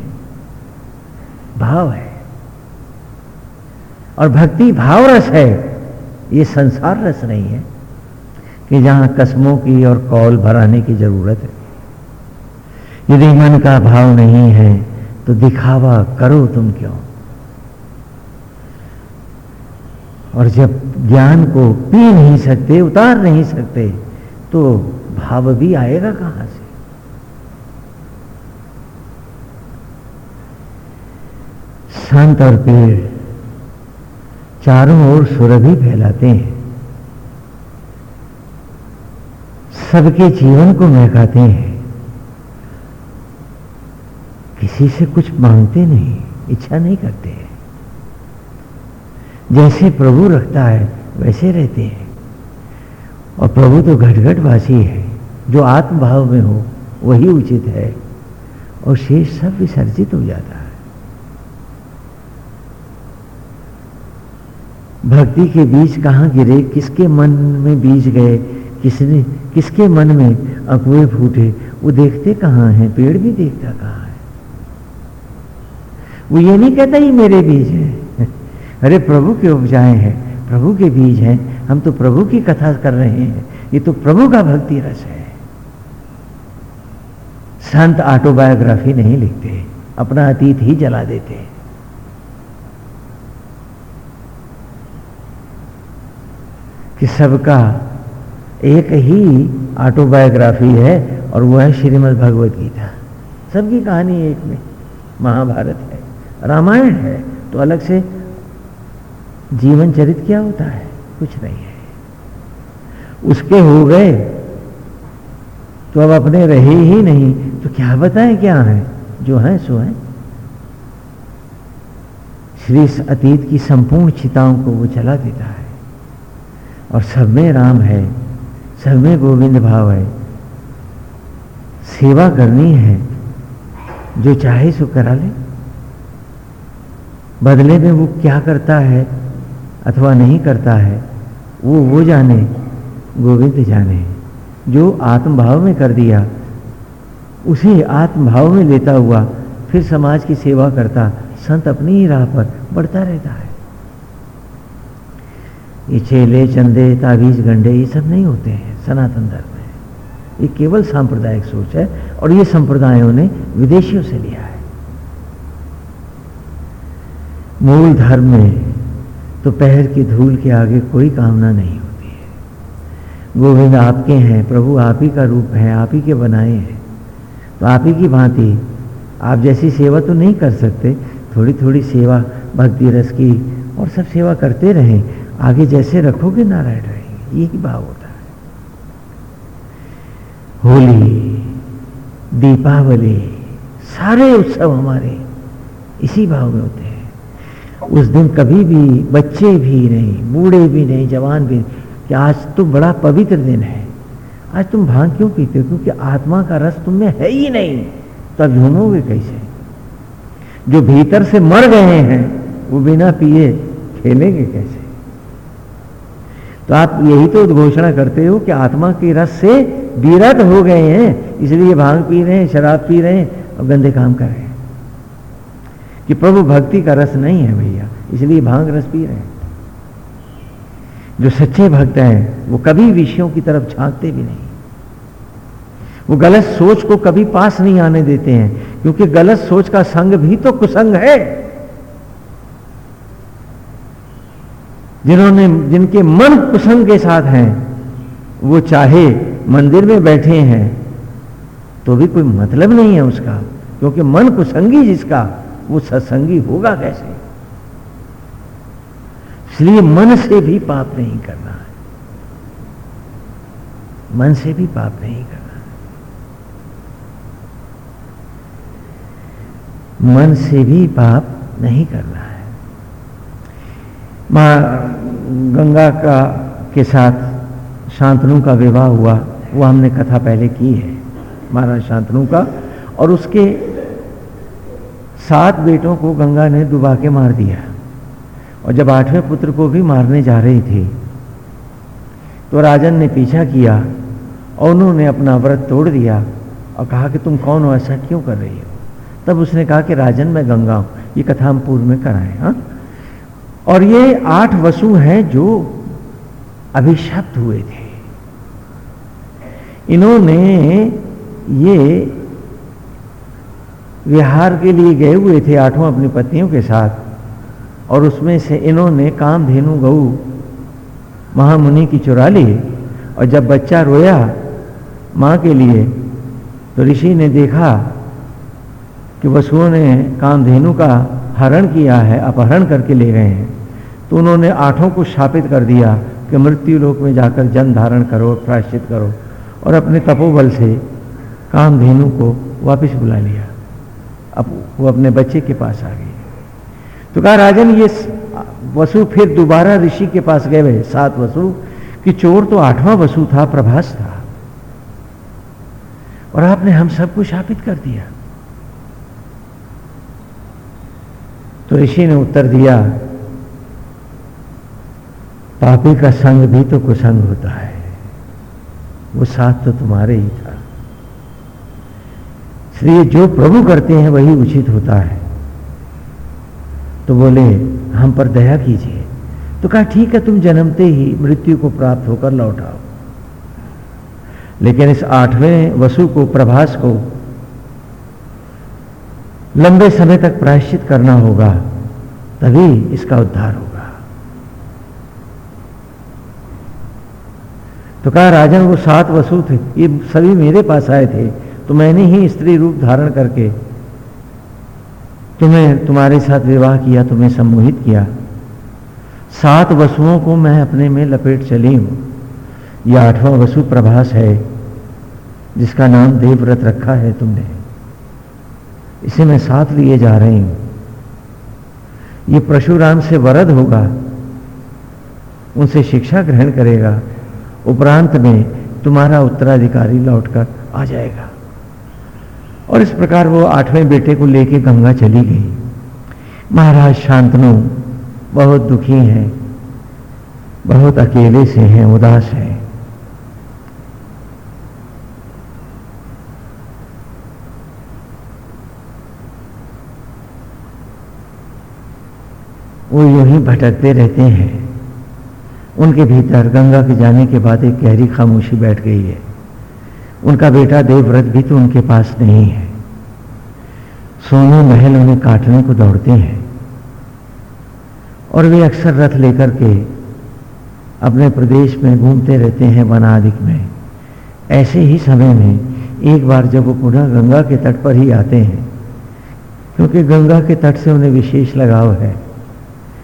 भाव है। और भक्ति भाव रस है। ये संसार रस नहीं है कि जहाँ कस्मों की और कौल भराने की ज़रूरत है। यदि मन का भाव नहीं है तो दिखावा करो तुम क्यों? और जब ज्ञान को पी नहीं सकते, उतार नहीं सकते तो भाव भी आएगा कहाँ से? संत और पेड़ चारों ओर सुरभि फैलाते हैं। सबके जीवन को महकाते हैं। किसी से कुछ मांगते नहीं, इच्छा नहीं करते हैं। जैसे प्रभु रखता है, वैसे रहते हैं। और प्रभु तो घट वासी है, जो आत्मभाव में हो, वही उचित है। और शेष सब विसर्जित हो जाता है। भक्ति के बीज कहाँ गिरे, किसके मन में बीज गए, किसने, किसके मन में अकुए फूटे, वो देखते कहाँ हैं, पेड़ भी देखता कहाँ है। वो ये नहीं कहता ही मेरे बीज हैं। अरे प्रभु के उपजाए हैं, प्रभु के बीज हैं, हम तो प्रभु की कथा कर रहे हैं, ये तो प्रभु का भक्ति रस है। संत ऑटोबायोग्राफी नहीं लिखते, अपना अतीत ही जला देते। कि सबका एक ही ऑटोबायोग्राफी है और वो है श्रीमद् भगवत गीता। सबकी कहानी एक में, महाभारत है, रामायण है तो अलग से जीवन चरित क्या होता है? कुछ नहीं है। उसके हो गए तो अब अपने रहे ही नहीं तो क्या बताएँ क्या है? जो है, सो है। श्री अतीत की संपूर्ण चिताओं को वो चला देता है। और सब में राम है, सब में गोविंद भाव है। सेवा करनी है, जो चाहे सो करा ले। बदले में वो क्या करता है? अथवा नहीं करता है, वो वो जाने, गोविंद जाने। जो आत्मभाव में कर दिया, उसे आत्मभाव में लेता हुआ फिर समाज की सेवा करता, संत अपनी ही राह पर बढ़ता रहता है। ये चेले, चंदे तावीज गंडे, ये सब नहीं होते हैं, सनातन धर्म में ये केवल सांप्रदायिक सोच है और ये संप्रदायों ने विदेशियों से लिया है। मूल धर्म में तो पैर की धूल के आगे कोई कामना नहीं होती है। गोविंद आपके हैं, प्रभु आप ही का रूप है, आप ही के बनाए हैं। तो आप ही की भांति, आप जैसी सेवा तो नहीं कर सकते थोड़ी थोड़ी सेवा, भक्ति रस की और सब सेवा करते रहें, आगे जैसे रखोगे नारायण रहेंगे यही भाव होता है। होली, दीपावली, सारे उत्सव हमारे इसी भाव में होते हैं। उस दिन कभी भी बच्चे भी नहीं, बूढ़े भी नहीं, जवान भी नहीं। कि आज तो बड़ा पवित्र दिन है। आज तुम भाँग क्यों पीते हो? क्योंकि आत्मा का रस तुम में है ही नहीं। तो अब झूमोगे कैसे? जो भीतर से मर गए हैं, वो बिना पिए खेलेंगे कैसे? तो आप यही तो उद्घोषणा करते हो कि आत्मा के रस से विरत हो गए हैं, इसलिए भाँग पी रहे हैं, शराब पी रहे हैं और गंदे काम कर रहे हैं। कि प्रभु भक्ति का रस नहीं है भैया, इसलिए भाँग रस पी रहे हैं। जो सच्चे भक्त हैं, वो कभी विषयों की तरफ़ झांकते भी नहीं। वो गलत सोच को कभी पास नहीं आने देते हैं, क्योंकि गलत सोच का संग भी तो कुसंग है। जिन्होंने, जिनके मन कुसंग के साथ हैं, वो चाहे मंदिर में बैठे हैं तो भी कोई मतलब नहीं है उसका, क्योंकि मन कुसंगी जिसका। वो सत्संगी होगा कैसे? इसलिए मन से भी पाप नहीं करना है। मन से भी पाप नहीं करना है। मन से भी पाप नहीं करना है। माँ गंगा का, के साथ शांतनु का विवाह हुआ, वो हमने कथा पहले की है। महाराज शांतनु का, और उसके सात बेटों को गंगा ने डुबा के मार दिया और जब आठवें पुत्र को भी मारने जा रही थी तो राजन ने पीछा किया और उन्होंने अपना व्रत तोड़ दिया और कहा कि तुम कौन हो, ऐसा क्यों कर रही हो? तब उसने कहा कि राजन, मैं गंगा हूँ। ये कथा हम पूर्व में कराए हाँ? और ये आठ वसु हैं जो अभिशप्त हुए थे। इन्होंने ये विहार के लिए गए हुए थे आठों अपनी पत्नियों के साथ, और उसमें से इन्होंने काम धेनु गऊ महामुनि की चुरा ली और जब बच्चा रोया माँ के लिए तो ऋषि ने देखा कि वसुओं ने कामधेनु का हरण किया है, अपहरण करके ले गए हैं। तो उन्होंने आठों को शापित कर दिया कि मृत्यु लोक में जाकर जन धारण करो, प्रायश्चित करो, और अपने तपोबल से कामधेनु को वापस बुला लिया। अब वो अपने बच्चे के पास आ गई। तो कहा, राजन, ये वसु फिर दोबारा ऋषि के पास गए हुए सात वसु कि चोर तो आठवां वसु था, प्रभास था। और आपने हम सबको शापित कर दिया। तो ऋषि ने उत्तर दिया, पापी का संग भी तो कुसंग होता है। वो साथ तो तुम्हारे ही था। इसलिए जो प्रभु करते हैं, वही उचित होता है। तो बोले, हम पर दया कीजिए। तो कहा, ठीक है, तुम जन्मते ही मृत्यु को प्राप्त होकर लौटाओ लेकिन इस आठवें वसु को, प्रभास को लंबे समय तक प्रायश्चित करना होगा, तभी इसका उद्धार होगा। तो कहा, राजन, वो सात वसु थे, ये सभी मेरे पास आए थे। तो मैंने ही स्त्री रूप धारण करके तुम्हें तुम्हारे साथ विवाह किया, तुम्हें सम्मोहित किया। सात वसुओं को मैं अपने में लपेट चली हूँ। यह आठवां वसु प्रभास है, जिसका नाम देवव्रत रखा है तुमने। इसे मैं साथ लिए जा रही हूँ। ये परशुराम से वरद होगा, उनसे शिक्षा ग्रहण करेगा, उपरांत में तुम्हारा उत्तराधिकारी लौटकर आ जाएगा। और इस प्रकार वो आठवें बेटे को लेके गंगा चली गई। महाराज शांतनु बहुत दुखी हैं, बहुत अकेले से हैं, उदास हैं। वो यूँ ही भटकते रहते हैं। उनके भीतर गंगा के जाने के बाद एक गहरी खामोशी बैठ गई है। उनका बेटा देवव्रत भी तो उनके पास नहीं है। सोने महल उन्हें काटने को दौड़ते हैं। और वे अक्सर रथ लेकर के अपने प्रदेश में घूमते रहते हैं वनादिक में। ऐसे ही समय में एक बार जब वो पुनः गंगा के तट पर ही आते हैं, क्योंकि गंगा के तट से उन्हें विशेष लगाव है,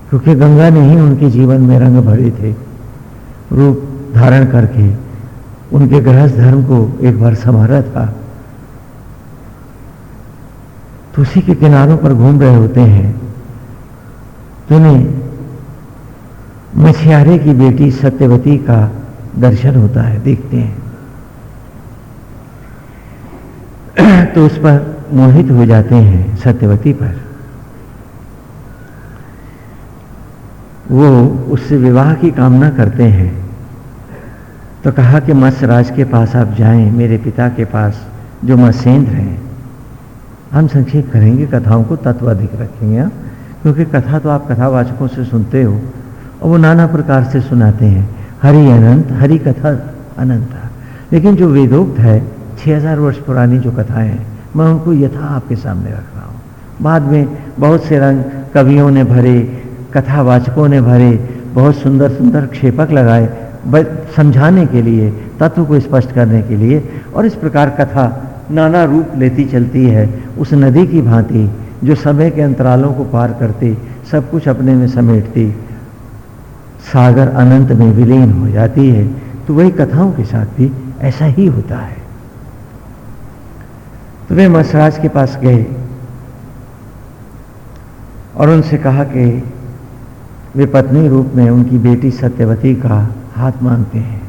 क्योंकि गंगा ने ही उनके जीवन में रंग भरे थे, रूप धारण करके उनके गृहस्थ धर्म को एक बार संभाला था। तो उसी के किनारों पर घूम रहे होते हैं। तो उन्हें मछियारे की बेटी सत्यवती का दर्शन होता है, देखते हैं। <clears throat> तो उस पर मोहित हो जाते हैं सत्यवती पर। वो उससे विवाह की कामना करते हैं। तो कहा कि मत्सराज के पास आप जाएँ, मेरे पिता के पास, जो मत्सेंद्र हैं। हम संक्षेप करेंगे, कथाओं को तत्व अधिक रखेंगे हाँ? क्योंकि कथा तो आप कथावाचकों से सुनते हो, और वो नाना प्रकार से सुनाते हैं। हरि अनंत, हरि कथा अनंत। लेकिन जो वेदोक्त है 6000 वर्ष पुरानी जो कथाएँ हैं, मैं उनको यथा आपके सामने रख रहा हूँ। बाद में बहुत से रंग कवियों ने भरे, कथावाचकों ने भरे, बहुत सुंदर सुंदर क्षेपक लगाए समझाने के लिए, तत्व को स्पष्ट करने के लिए, और इस प्रकार कथा नाना रूप लेती चलती है। उस नदी की भांति, जो समय के अंतरालों को पार करती, सब कुछ अपने में समेटती, सागर अनंत में विलीन हो जाती है तो वही कथाओं के साथ भी ऐसा ही होता है। तो वे मसराज के पास गए, और उनसे कहा कि वे पत्नी रूप में उनकी बेटी सत्यवती का हाथ मांगते हैं।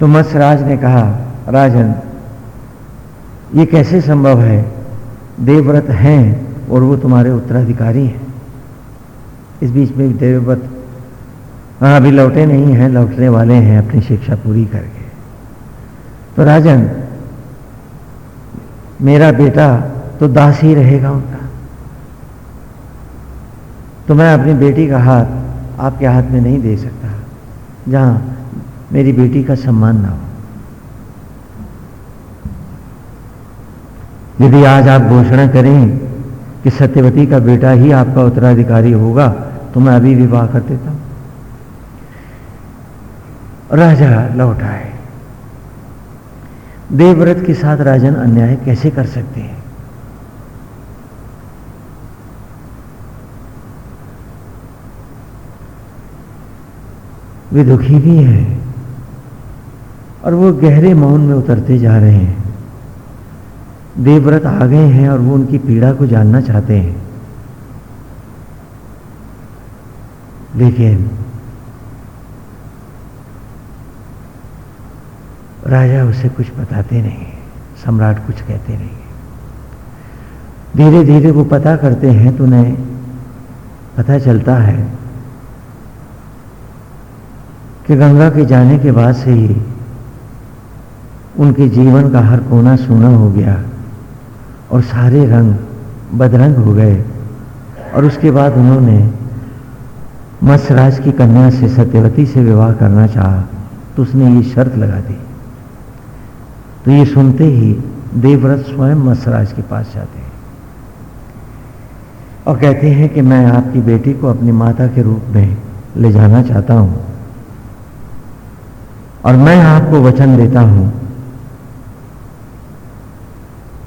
तो मसराज ने कहा, राजन, ये कैसे संभव है? देवव्रत हैं और वो तुम्हारे उत्तराधिकारी हैं। इस बीच में देवव्रत हाँ अभी लौटे नहीं हैं, लौटने वाले हैं, अपनी शिक्षा पूरी करके। तो राजन, मेरा बेटा तो दास ही रहेगा उनका। तो मैं अपनी बेटी का हाथ आपके हाथ में नहीं दे सकता। जहाँ मेरी बेटी का सम्मान ना हो। यदि आज आप घोषणा करें कि सत्यवती का बेटा ही आपका उत्तराधिकारी होगा तो मैं अभी विवाह कर देता हूँ। राजा लौट आए। देवव्रत के साथ राजन अन्याय कैसे कर सकते हैं? वे दुखी भी हैं और वो गहरे मौन में उतरते जा रहे हैं। देवव्रत आ गए हैं और वो उनकी पीड़ा को जानना चाहते हैं। लेकिन राजा उसे कुछ बताते नहीं, सम्राट कुछ कहते नहीं। धीरे धीरे वो पता करते हैं तो उन्हें पता चलता है कि गंगा के जाने के बाद से ही उनके जीवन का हर कोना सोना हो गया और सारे रंग बदरंग हो गए। और उसके बाद उन्होंने मत्सराज की कन्या से सत्यवती से विवाह करना चाहा तो उसने ये शर्त लगा दी। तो ये सुनते ही देवव्रत स्वयं मत्सराज के पास जाते हैं और कहते हैं कि मैं आपकी बेटी को अपनी माता के रूप में ले जाना चाहता हूँ। और मैं आपको वचन देता हूँ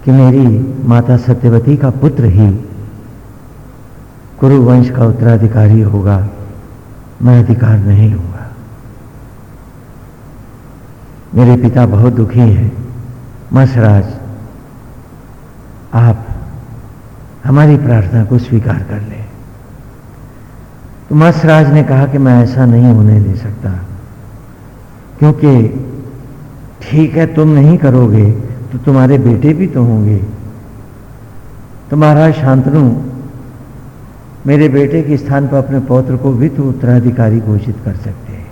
कि मेरी माता सत्यवती का पुत्र ही कुरुवंश का उत्तराधिकारी होगा, मैं अधिकार नहीं लूँगा। मेरे पिता बहुत दुखी हैं। मसराज, आप हमारी प्रार्थना को स्वीकार कर ले। तो मसराज ने कहा कि मैं ऐसा नहीं होने दे सकता। क्योंकि ठीक है, तुम नहीं करोगे तो तुम्हारे बेटे भी तो होंगे। तो महाराज शांतनु मेरे बेटे के स्थान पर अपने पौत्र को भी तो उत्तराधिकारी घोषित कर सकते हैं।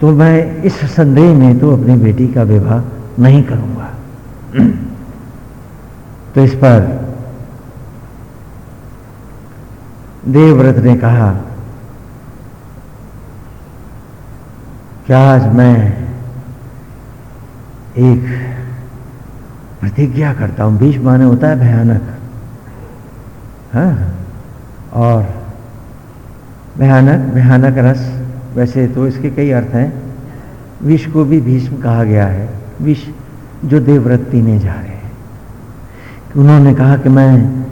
तो मैं इस संदेह में तो अपनी बेटी का विवाह नहीं करूँगा। <clears throat> तो इस पर देवव्रत ने कहा कि आज मैं एक प्रतिज्ञा करता हूँ। बीच माने होता है भयानक। हाँ। और भयानक भयानक रस, वैसे तो इसके कई अर्थ हैं। विष को भी भीष्म कहा गया है। विष जो देवव्रत पीने जा रहे हैं। उन्होंने कहा कि मैं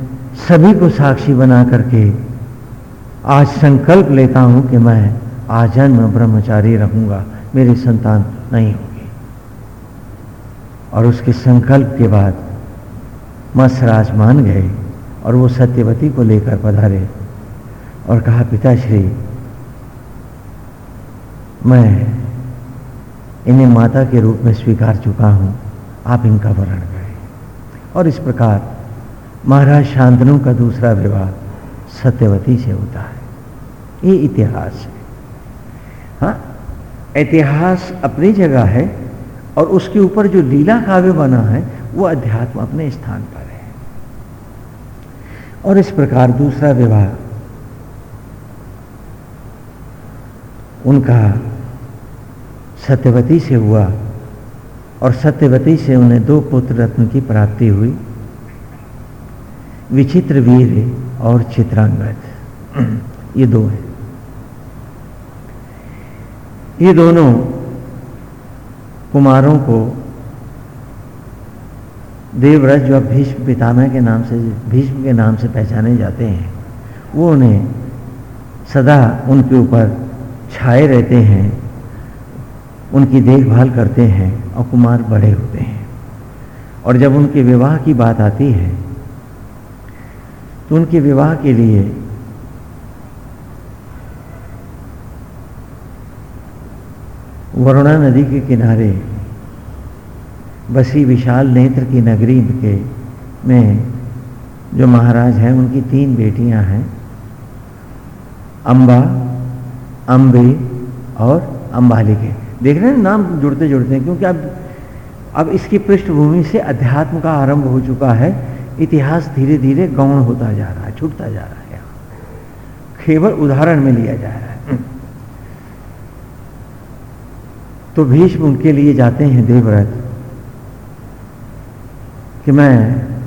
सभी को साक्षी बना करके आज संकल्प लेता हूँ कि मैं आजन्म ब्रह्मचारी रहूँगा, मेरी संतान नहीं होगी। और उसके संकल्प के बाद मत्सराज मान गए और वो सत्यवती को लेकर पधारे और कहा, पिताश्री, मैं इन्हें माता के रूप में स्वीकार चुका हूँ, आप इनका वर्ण करें। और इस प्रकार महाराज शांतनु का दूसरा विवाह सत्यवती से होता है। ये इतिहास है। हाँ? इतिहास अपनी जगह है और उसके ऊपर जो लीला काव्य बना है, वो अध्यात्म अपने स्थान पर है। और इस प्रकार दूसरा विवाह, उनका सत्यवती से हुआ और सत्यवती से उन्हें दो पुत्र रत्न की प्राप्ति हुई। विचित्र वीर और चित्रांगद, ये दो हैं। ये दोनों कुमारों को देवव्रत जो अब भीष्म पितामह के नाम से, भीष्म के नाम से पहचाने जाते हैं, वो उन्हें सदा उनके ऊपर छाए रहते हैं, उनकी देखभाल करते हैं और कुमार बड़े होते हैं। और जब उनके विवाह की बात आती है तो उनके विवाह के लिए वरुणा नदी के किनारे बसी विशाल नेत्र की नगरी के में जो महाराज हैं, उनकी तीन बेटियाँ हैं। अंबा, अंबे और अंबालिके। देख रहे हैं नाम जुड़ते जुड़ते हैं, क्योंकि अब अब इसकी पृष्ठभूमि से अध्यात्म का आरंभ हो चुका है। इतिहास धीरे धीरे गौण होता जा रहा है, छूटता जा रहा है केवल उदाहरण में लिया जा रहा है। तो भीष्म उनके लिए जाते हैं देवव्रत कि मैं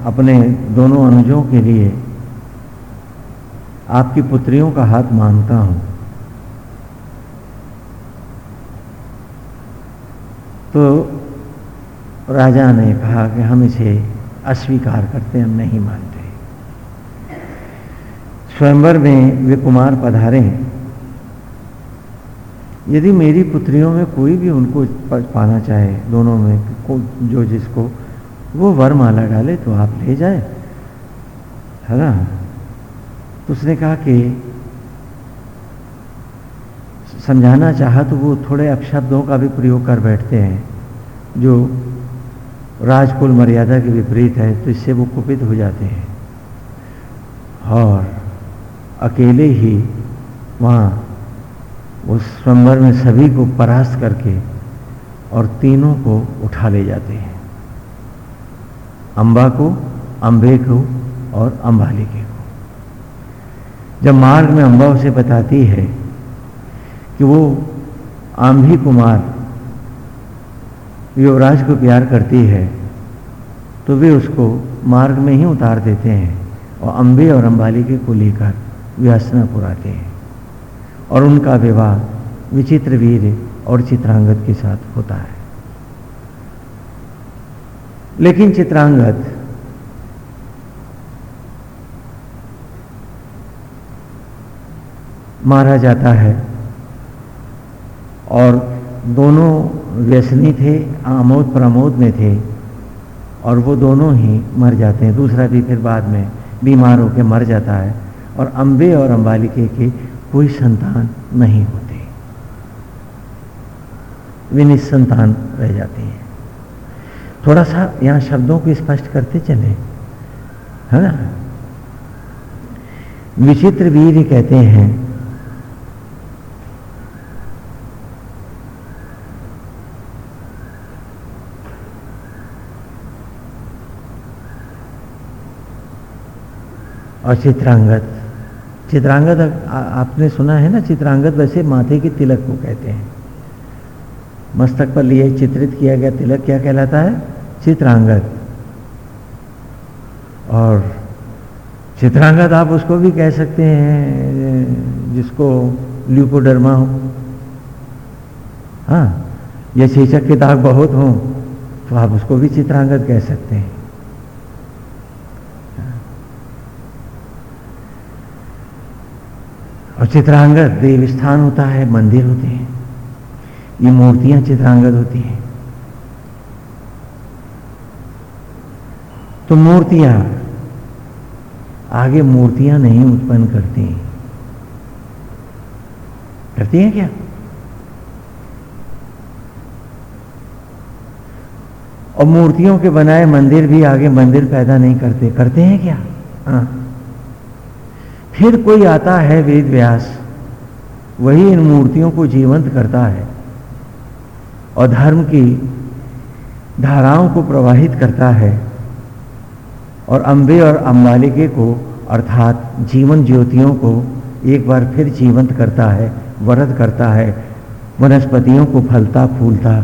अपने दोनों अनुजों के लिए आपकी पुत्रियों का हाथ माँगता हूँ। तो राजा ने कहा कि हम इसे अस्वीकार करते हम नहीं मानते। स्वयंवर में वे कुमार पधारे। यदि मेरी पुत्रियों में कोई भी उनको पाना चाहे, दोनों में जो जिसको, वो वरमाला डाले तो आप ले जाए। है ना? तो उसने कहा कि, समझाना चाहा तो वो थोड़े अपशब्दों का भी प्रयोग कर बैठते हैं, जो राजकुल मर्यादा के विपरीत है तो इससे वो कुपित हो जाते हैं। और अकेले ही वहाँ उस स्वयंवर में सभी को परास्त करके और तीनों को उठा ले जाते हैं। अंबा को, अंबे को और अंबालिके को जब मार्ग में अंबा उसे बताती है कि वो आंभी कुमार युवराज को प्यार करती है तो वे उसको मार्ग में ही उतार देते हैं और अंबे और अंबालिके को लेकर व्यासना पुराते हैं। और उनका विवाह विचित्र वीर और चित्रांगत के साथ होता है। लेकिन चित्रांगत मारा जाता है और दोनों व्यसनी थे, आमोद प्रमोद में थे और वो दोनों ही मर जाते हैं। दूसरा भी फिर बाद में बीमार होकर मर जाता है और अंबे और अंबालिके के कोई संतान नहीं होती। वे निसंतान रह जाते हैं। थोड़ा सा यहाँ शब्दों को स्पष्ट करते चले। है ना? विचित्र वीर कहते हैं और चित्रांगत चित्रांगत आपने सुना है ना चित्रांगत वैसे माथे के तिलक को कहते हैं। मस्तक पर लिए, चित्रित किया गया तिलक क्या कहलाता है? चित्रांगत और चित्रांगत आप उसको भी कह सकते हैं, जिसको ल्यूकोडर्मा हो। हाँ या शीर्षक के दाग बहुत हो तो आप उसको भी चित्रांगत कह सकते हैं। और चित्रांगत देव स्थान होता है, मंदिर होते हैं। ये मूर्तियाँ चित्रांगत होती हैं। तो मूर्तियाँ, आगे मूर्तियाँ नहीं उत्पन्न करती। करती हैं क्या? और मूर्तियों के बनाए मंदिर भी आगे मंदिर पैदा नहीं करते। करते हैं क्या? हाँ। फिर कोई आता है वेद व्यास, वही इन मूर्तियों को जीवंत करता है और धर्म की धाराओं को प्रवाहित करता है और अंबे और अम्बालिके को, अर्थात जीवन ज्योतियों को, एक बार फिर जीवंत करता है, वरद करता है, वनस्पतियों को फलता, फूलता,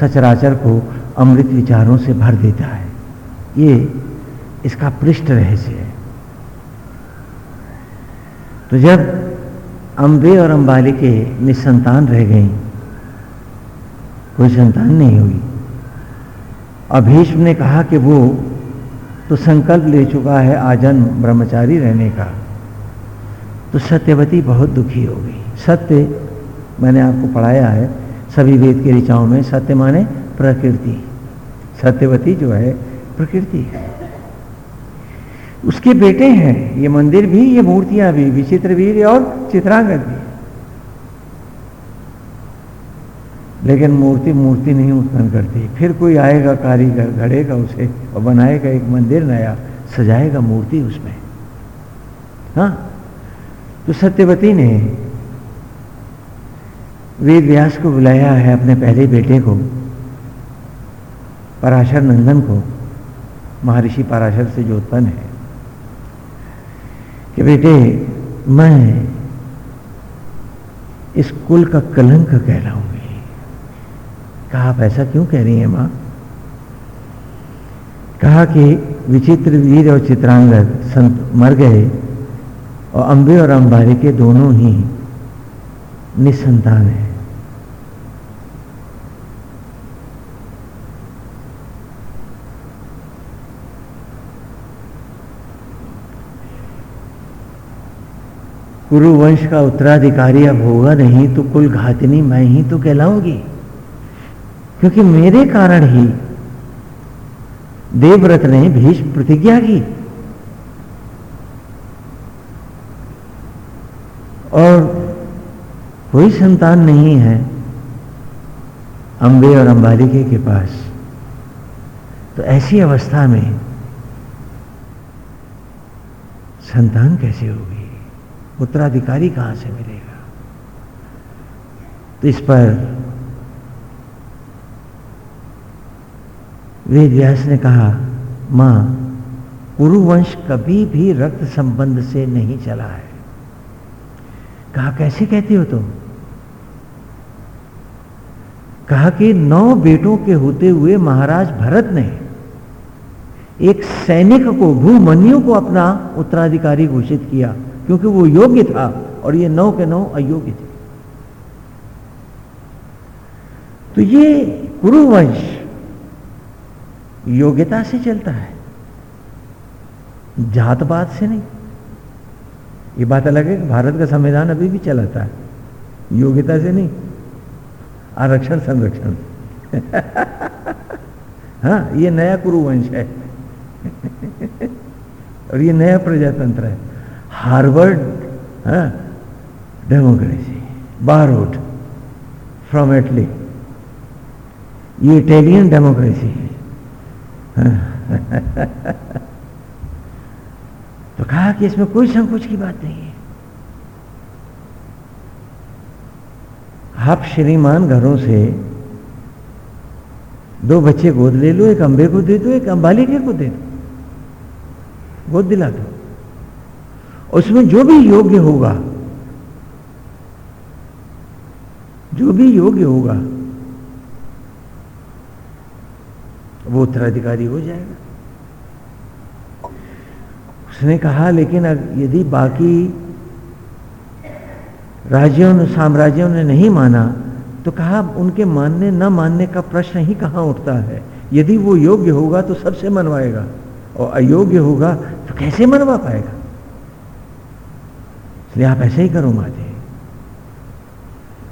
सचराचर को अमृत विचारों से भर देता है। ये इसका पृष्ठ रहस्य है। तो जब अंबे और अंबाली के निसंतान रह गई, कोई संतान नहीं हुई। अभीष्म ने कहा कि वो तो संकल्प ले चुका है आजन्म ब्रह्मचारी रहने का। तो सत्यवती बहुत दुखी हो गई। सत्य मैंने आपको पढ़ाया है, सभी वेद के ऋचाओं में सत्य माने प्रकृति। सत्यवती जो है, प्रकृति है। उसके बेटे हैं। ये मंदिर भी, ये मूर्तियाँ भी विचित्र वीर और चित्रांगद भी। लेकिन मूर्ति मूर्ति नहीं उत्पन्न करती। फिर कोई आएगा कारीगर, गढ़ेगा उसे और बनाएगा एक मंदिर नया, सजाएगा मूर्ति उसमें। हाँ? तो सत्यवती ने वेद व्यास को बुलाया है अपने पहले बेटे को, पराशर नंदन को। महर्षि पराशर से जो उत्पन्न है। कि बेटे, मैं इस कुल का कलंक कह रहा कहलाऊँगी कहा आप ऐसा क्यों कह रही हैं माँ? कहा कि विचित्र वीर और चित्रांगद संत मर गए और अंबे और अंबारी के दोनों ही निसंतान है। कुरुवंश का उत्तराधिकारी अब होगा नहीं तो कुल घातनी मैं ही तो कहलाऊँगी। क्योंकि मेरे कारण ही देवव्रत ने भीष्म प्रतिज्ञा की। और कोई संतान नहीं है अंबे और अंबालिके के पास। तो ऐसी अवस्था में संतान कैसे होगी? उत्तराधिकारी कहाँ से मिलेगा? तो इस पर वेद व्यास ने कहा, माँ, कुरुवंश कभी भी रक्त संबंध से नहीं चला है। कहा, कैसे कहती हो तुम? कहा कि नौ बेटों के होते हुए महाराज भरत ने एक सैनिक को, भूमन्यु को अपना उत्तराधिकारी घोषित किया। क्योंकि वो योग्य था और ये नौ के नौ अयोग्य थे। तो ये कुरुवंश योग्यता से चलता है जातपात से नहीं। ये बात अलग है कि भारत का संविधान अभी भी चलाता है, योग्यता से नहीं, आरक्षण संरक्षण। <laughs> हाँ ये नया कुरुवंश है। <laughs> और ये नया प्रजातंत्र है। Harvard democracy borrowed from Italy. ये इटालियन डेमोक्रेसी है। <laughs> तो कहा कि इसमें कोई संकोच की बात नहीं है। आप श्रीमान घरों से दो बच्चे गोद ले लो, एक अंबे को दे दो, एक अंबालिके को दे दो। गोद दिला दो। उसमें जो भी योग्य होगा, जो भी योग्य होगा, वो उत्तराधिकारी हो जाएगा। उसने कहा, लेकिन यदि बाकी राज्यों ने साम्राज्यों ने नहीं माना तो कहा, उनके मानने, न मानने का प्रश्न ही कहाँ उठता है? यदि वो योग्य होगा तो सबसे मनवाएगा, और अयोग्य होगा तो कैसे मनवा पाएगा? इसलिए आप ऐसे ही करो माते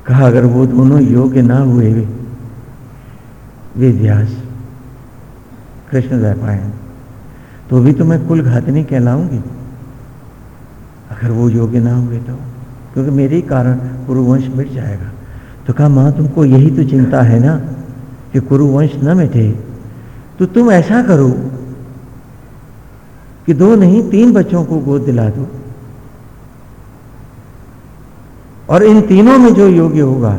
कहा, अगर वो दोनों योग्य ना हुए, वे व्यास कृष्ण द्वैपायन तो भी तो मैं कुल घातनी कहलाऊँगी। अगर वो योग्य ना हुए तो क्योंकि मेरे ही कारण कुरुवंश मिट जाएगा। तो कहा, माँ, तुमको यही तो चिंता है ना कि कुरुवंश न मिटे तो तुम ऐसा करो कि दो नहीं, तीन बच्चों को गोद दिला दो। और इन तीनों में जो योग्य होगा,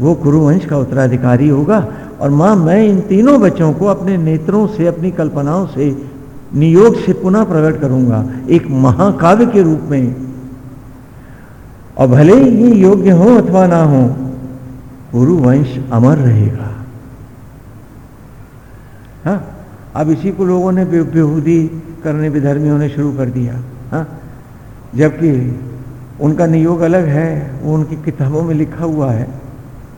वो कुरुवंश का उत्तराधिकारी होगा। और माँ, मैं इन तीनों बच्चों को अपने नेत्रों से, अपनी कल्पनाओं से, नियोग से पुनः प्रकट करूँगा, एक महाकाव्य के रूप में। और भले ये योग्य हो अथवा ना हो, कुरुवंश अमर रहेगा। हाँ अब इसी को लोगों ने बेहूदी करने विधर्मियों ने शुरू कर दिया। हाँ जबकि उनका नियोग अलग है वो उनकी किताबों में लिखा हुआ है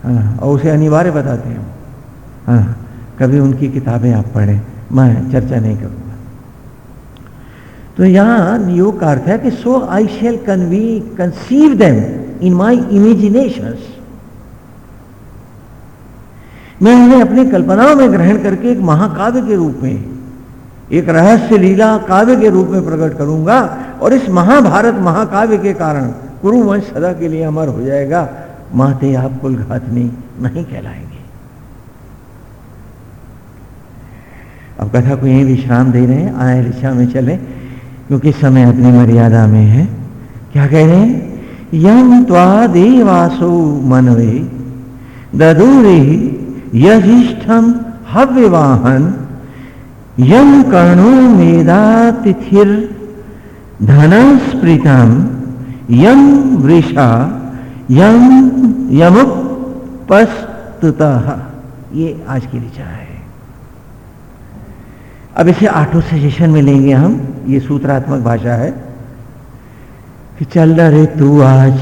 हाँ, और उसे अनिवार्य बताते हैं। हाँ कभी उनकी किताबें आप पढ़ें मैं चर्चा नहीं करूँगा। तो यहाँ नियोग का अर्थ है कि so I shall कन्वी conceive them in my imaginations मैं इन्हें अपनी कल्पनाओं में ग्रहण करके एक महाकाव्य के रूप में एक रहस्य लीला काव्य के रूप में प्रकट करूँगा और इस महाभारत महाकाव्य के कारण कुरुवंश सदा के लिए अमर हो जाएगा। माते आप कुल घातनी नहीं कहलाएँगे। अब कथा को यही विश्राम दे रहे हैं, आए ऋषा में चले, क्योंकि समय अपनी मर्यादा में है। क्या कह रहे हैं? यम त्वा देवासो मनवे, ददूरे यजिष्ठम हव्यवाहन यम कर्णो मेदातिथिर धनस्पृतम यम वृषा यम यमुपस्तुत ये आज की ऋचा है। अब इसे आठों सेशन में लेंगे हम। ये सूत्रात्मक भाषा है। कि चल रहे तू आज।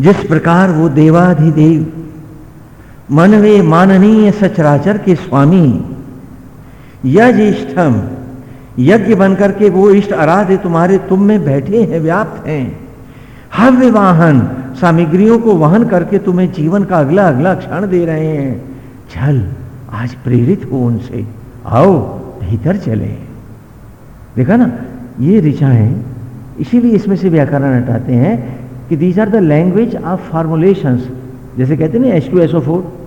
जिस प्रकार वो देवाधिदेव मन मनवे माननीय सचराचर के स्वामी यज इष्टम यज्ञ बनकर के वो इष्ट आराध्य तुम्हारे तुम में बैठे हैं, व्याप्त हैं। हव्य वाहन, सामग्रियों को वहन करके तुम्हें जीवन का अगला अगला क्षण दे रहे हैं। चल, आज प्रेरित हो उनसे। आओ, भीतर चले। देखा ना, ये ऋचाएँ इसीलिए इसमें से व्याकरण हटाते हैं कि these are the language of formulations जैसे कहते ना S two S O four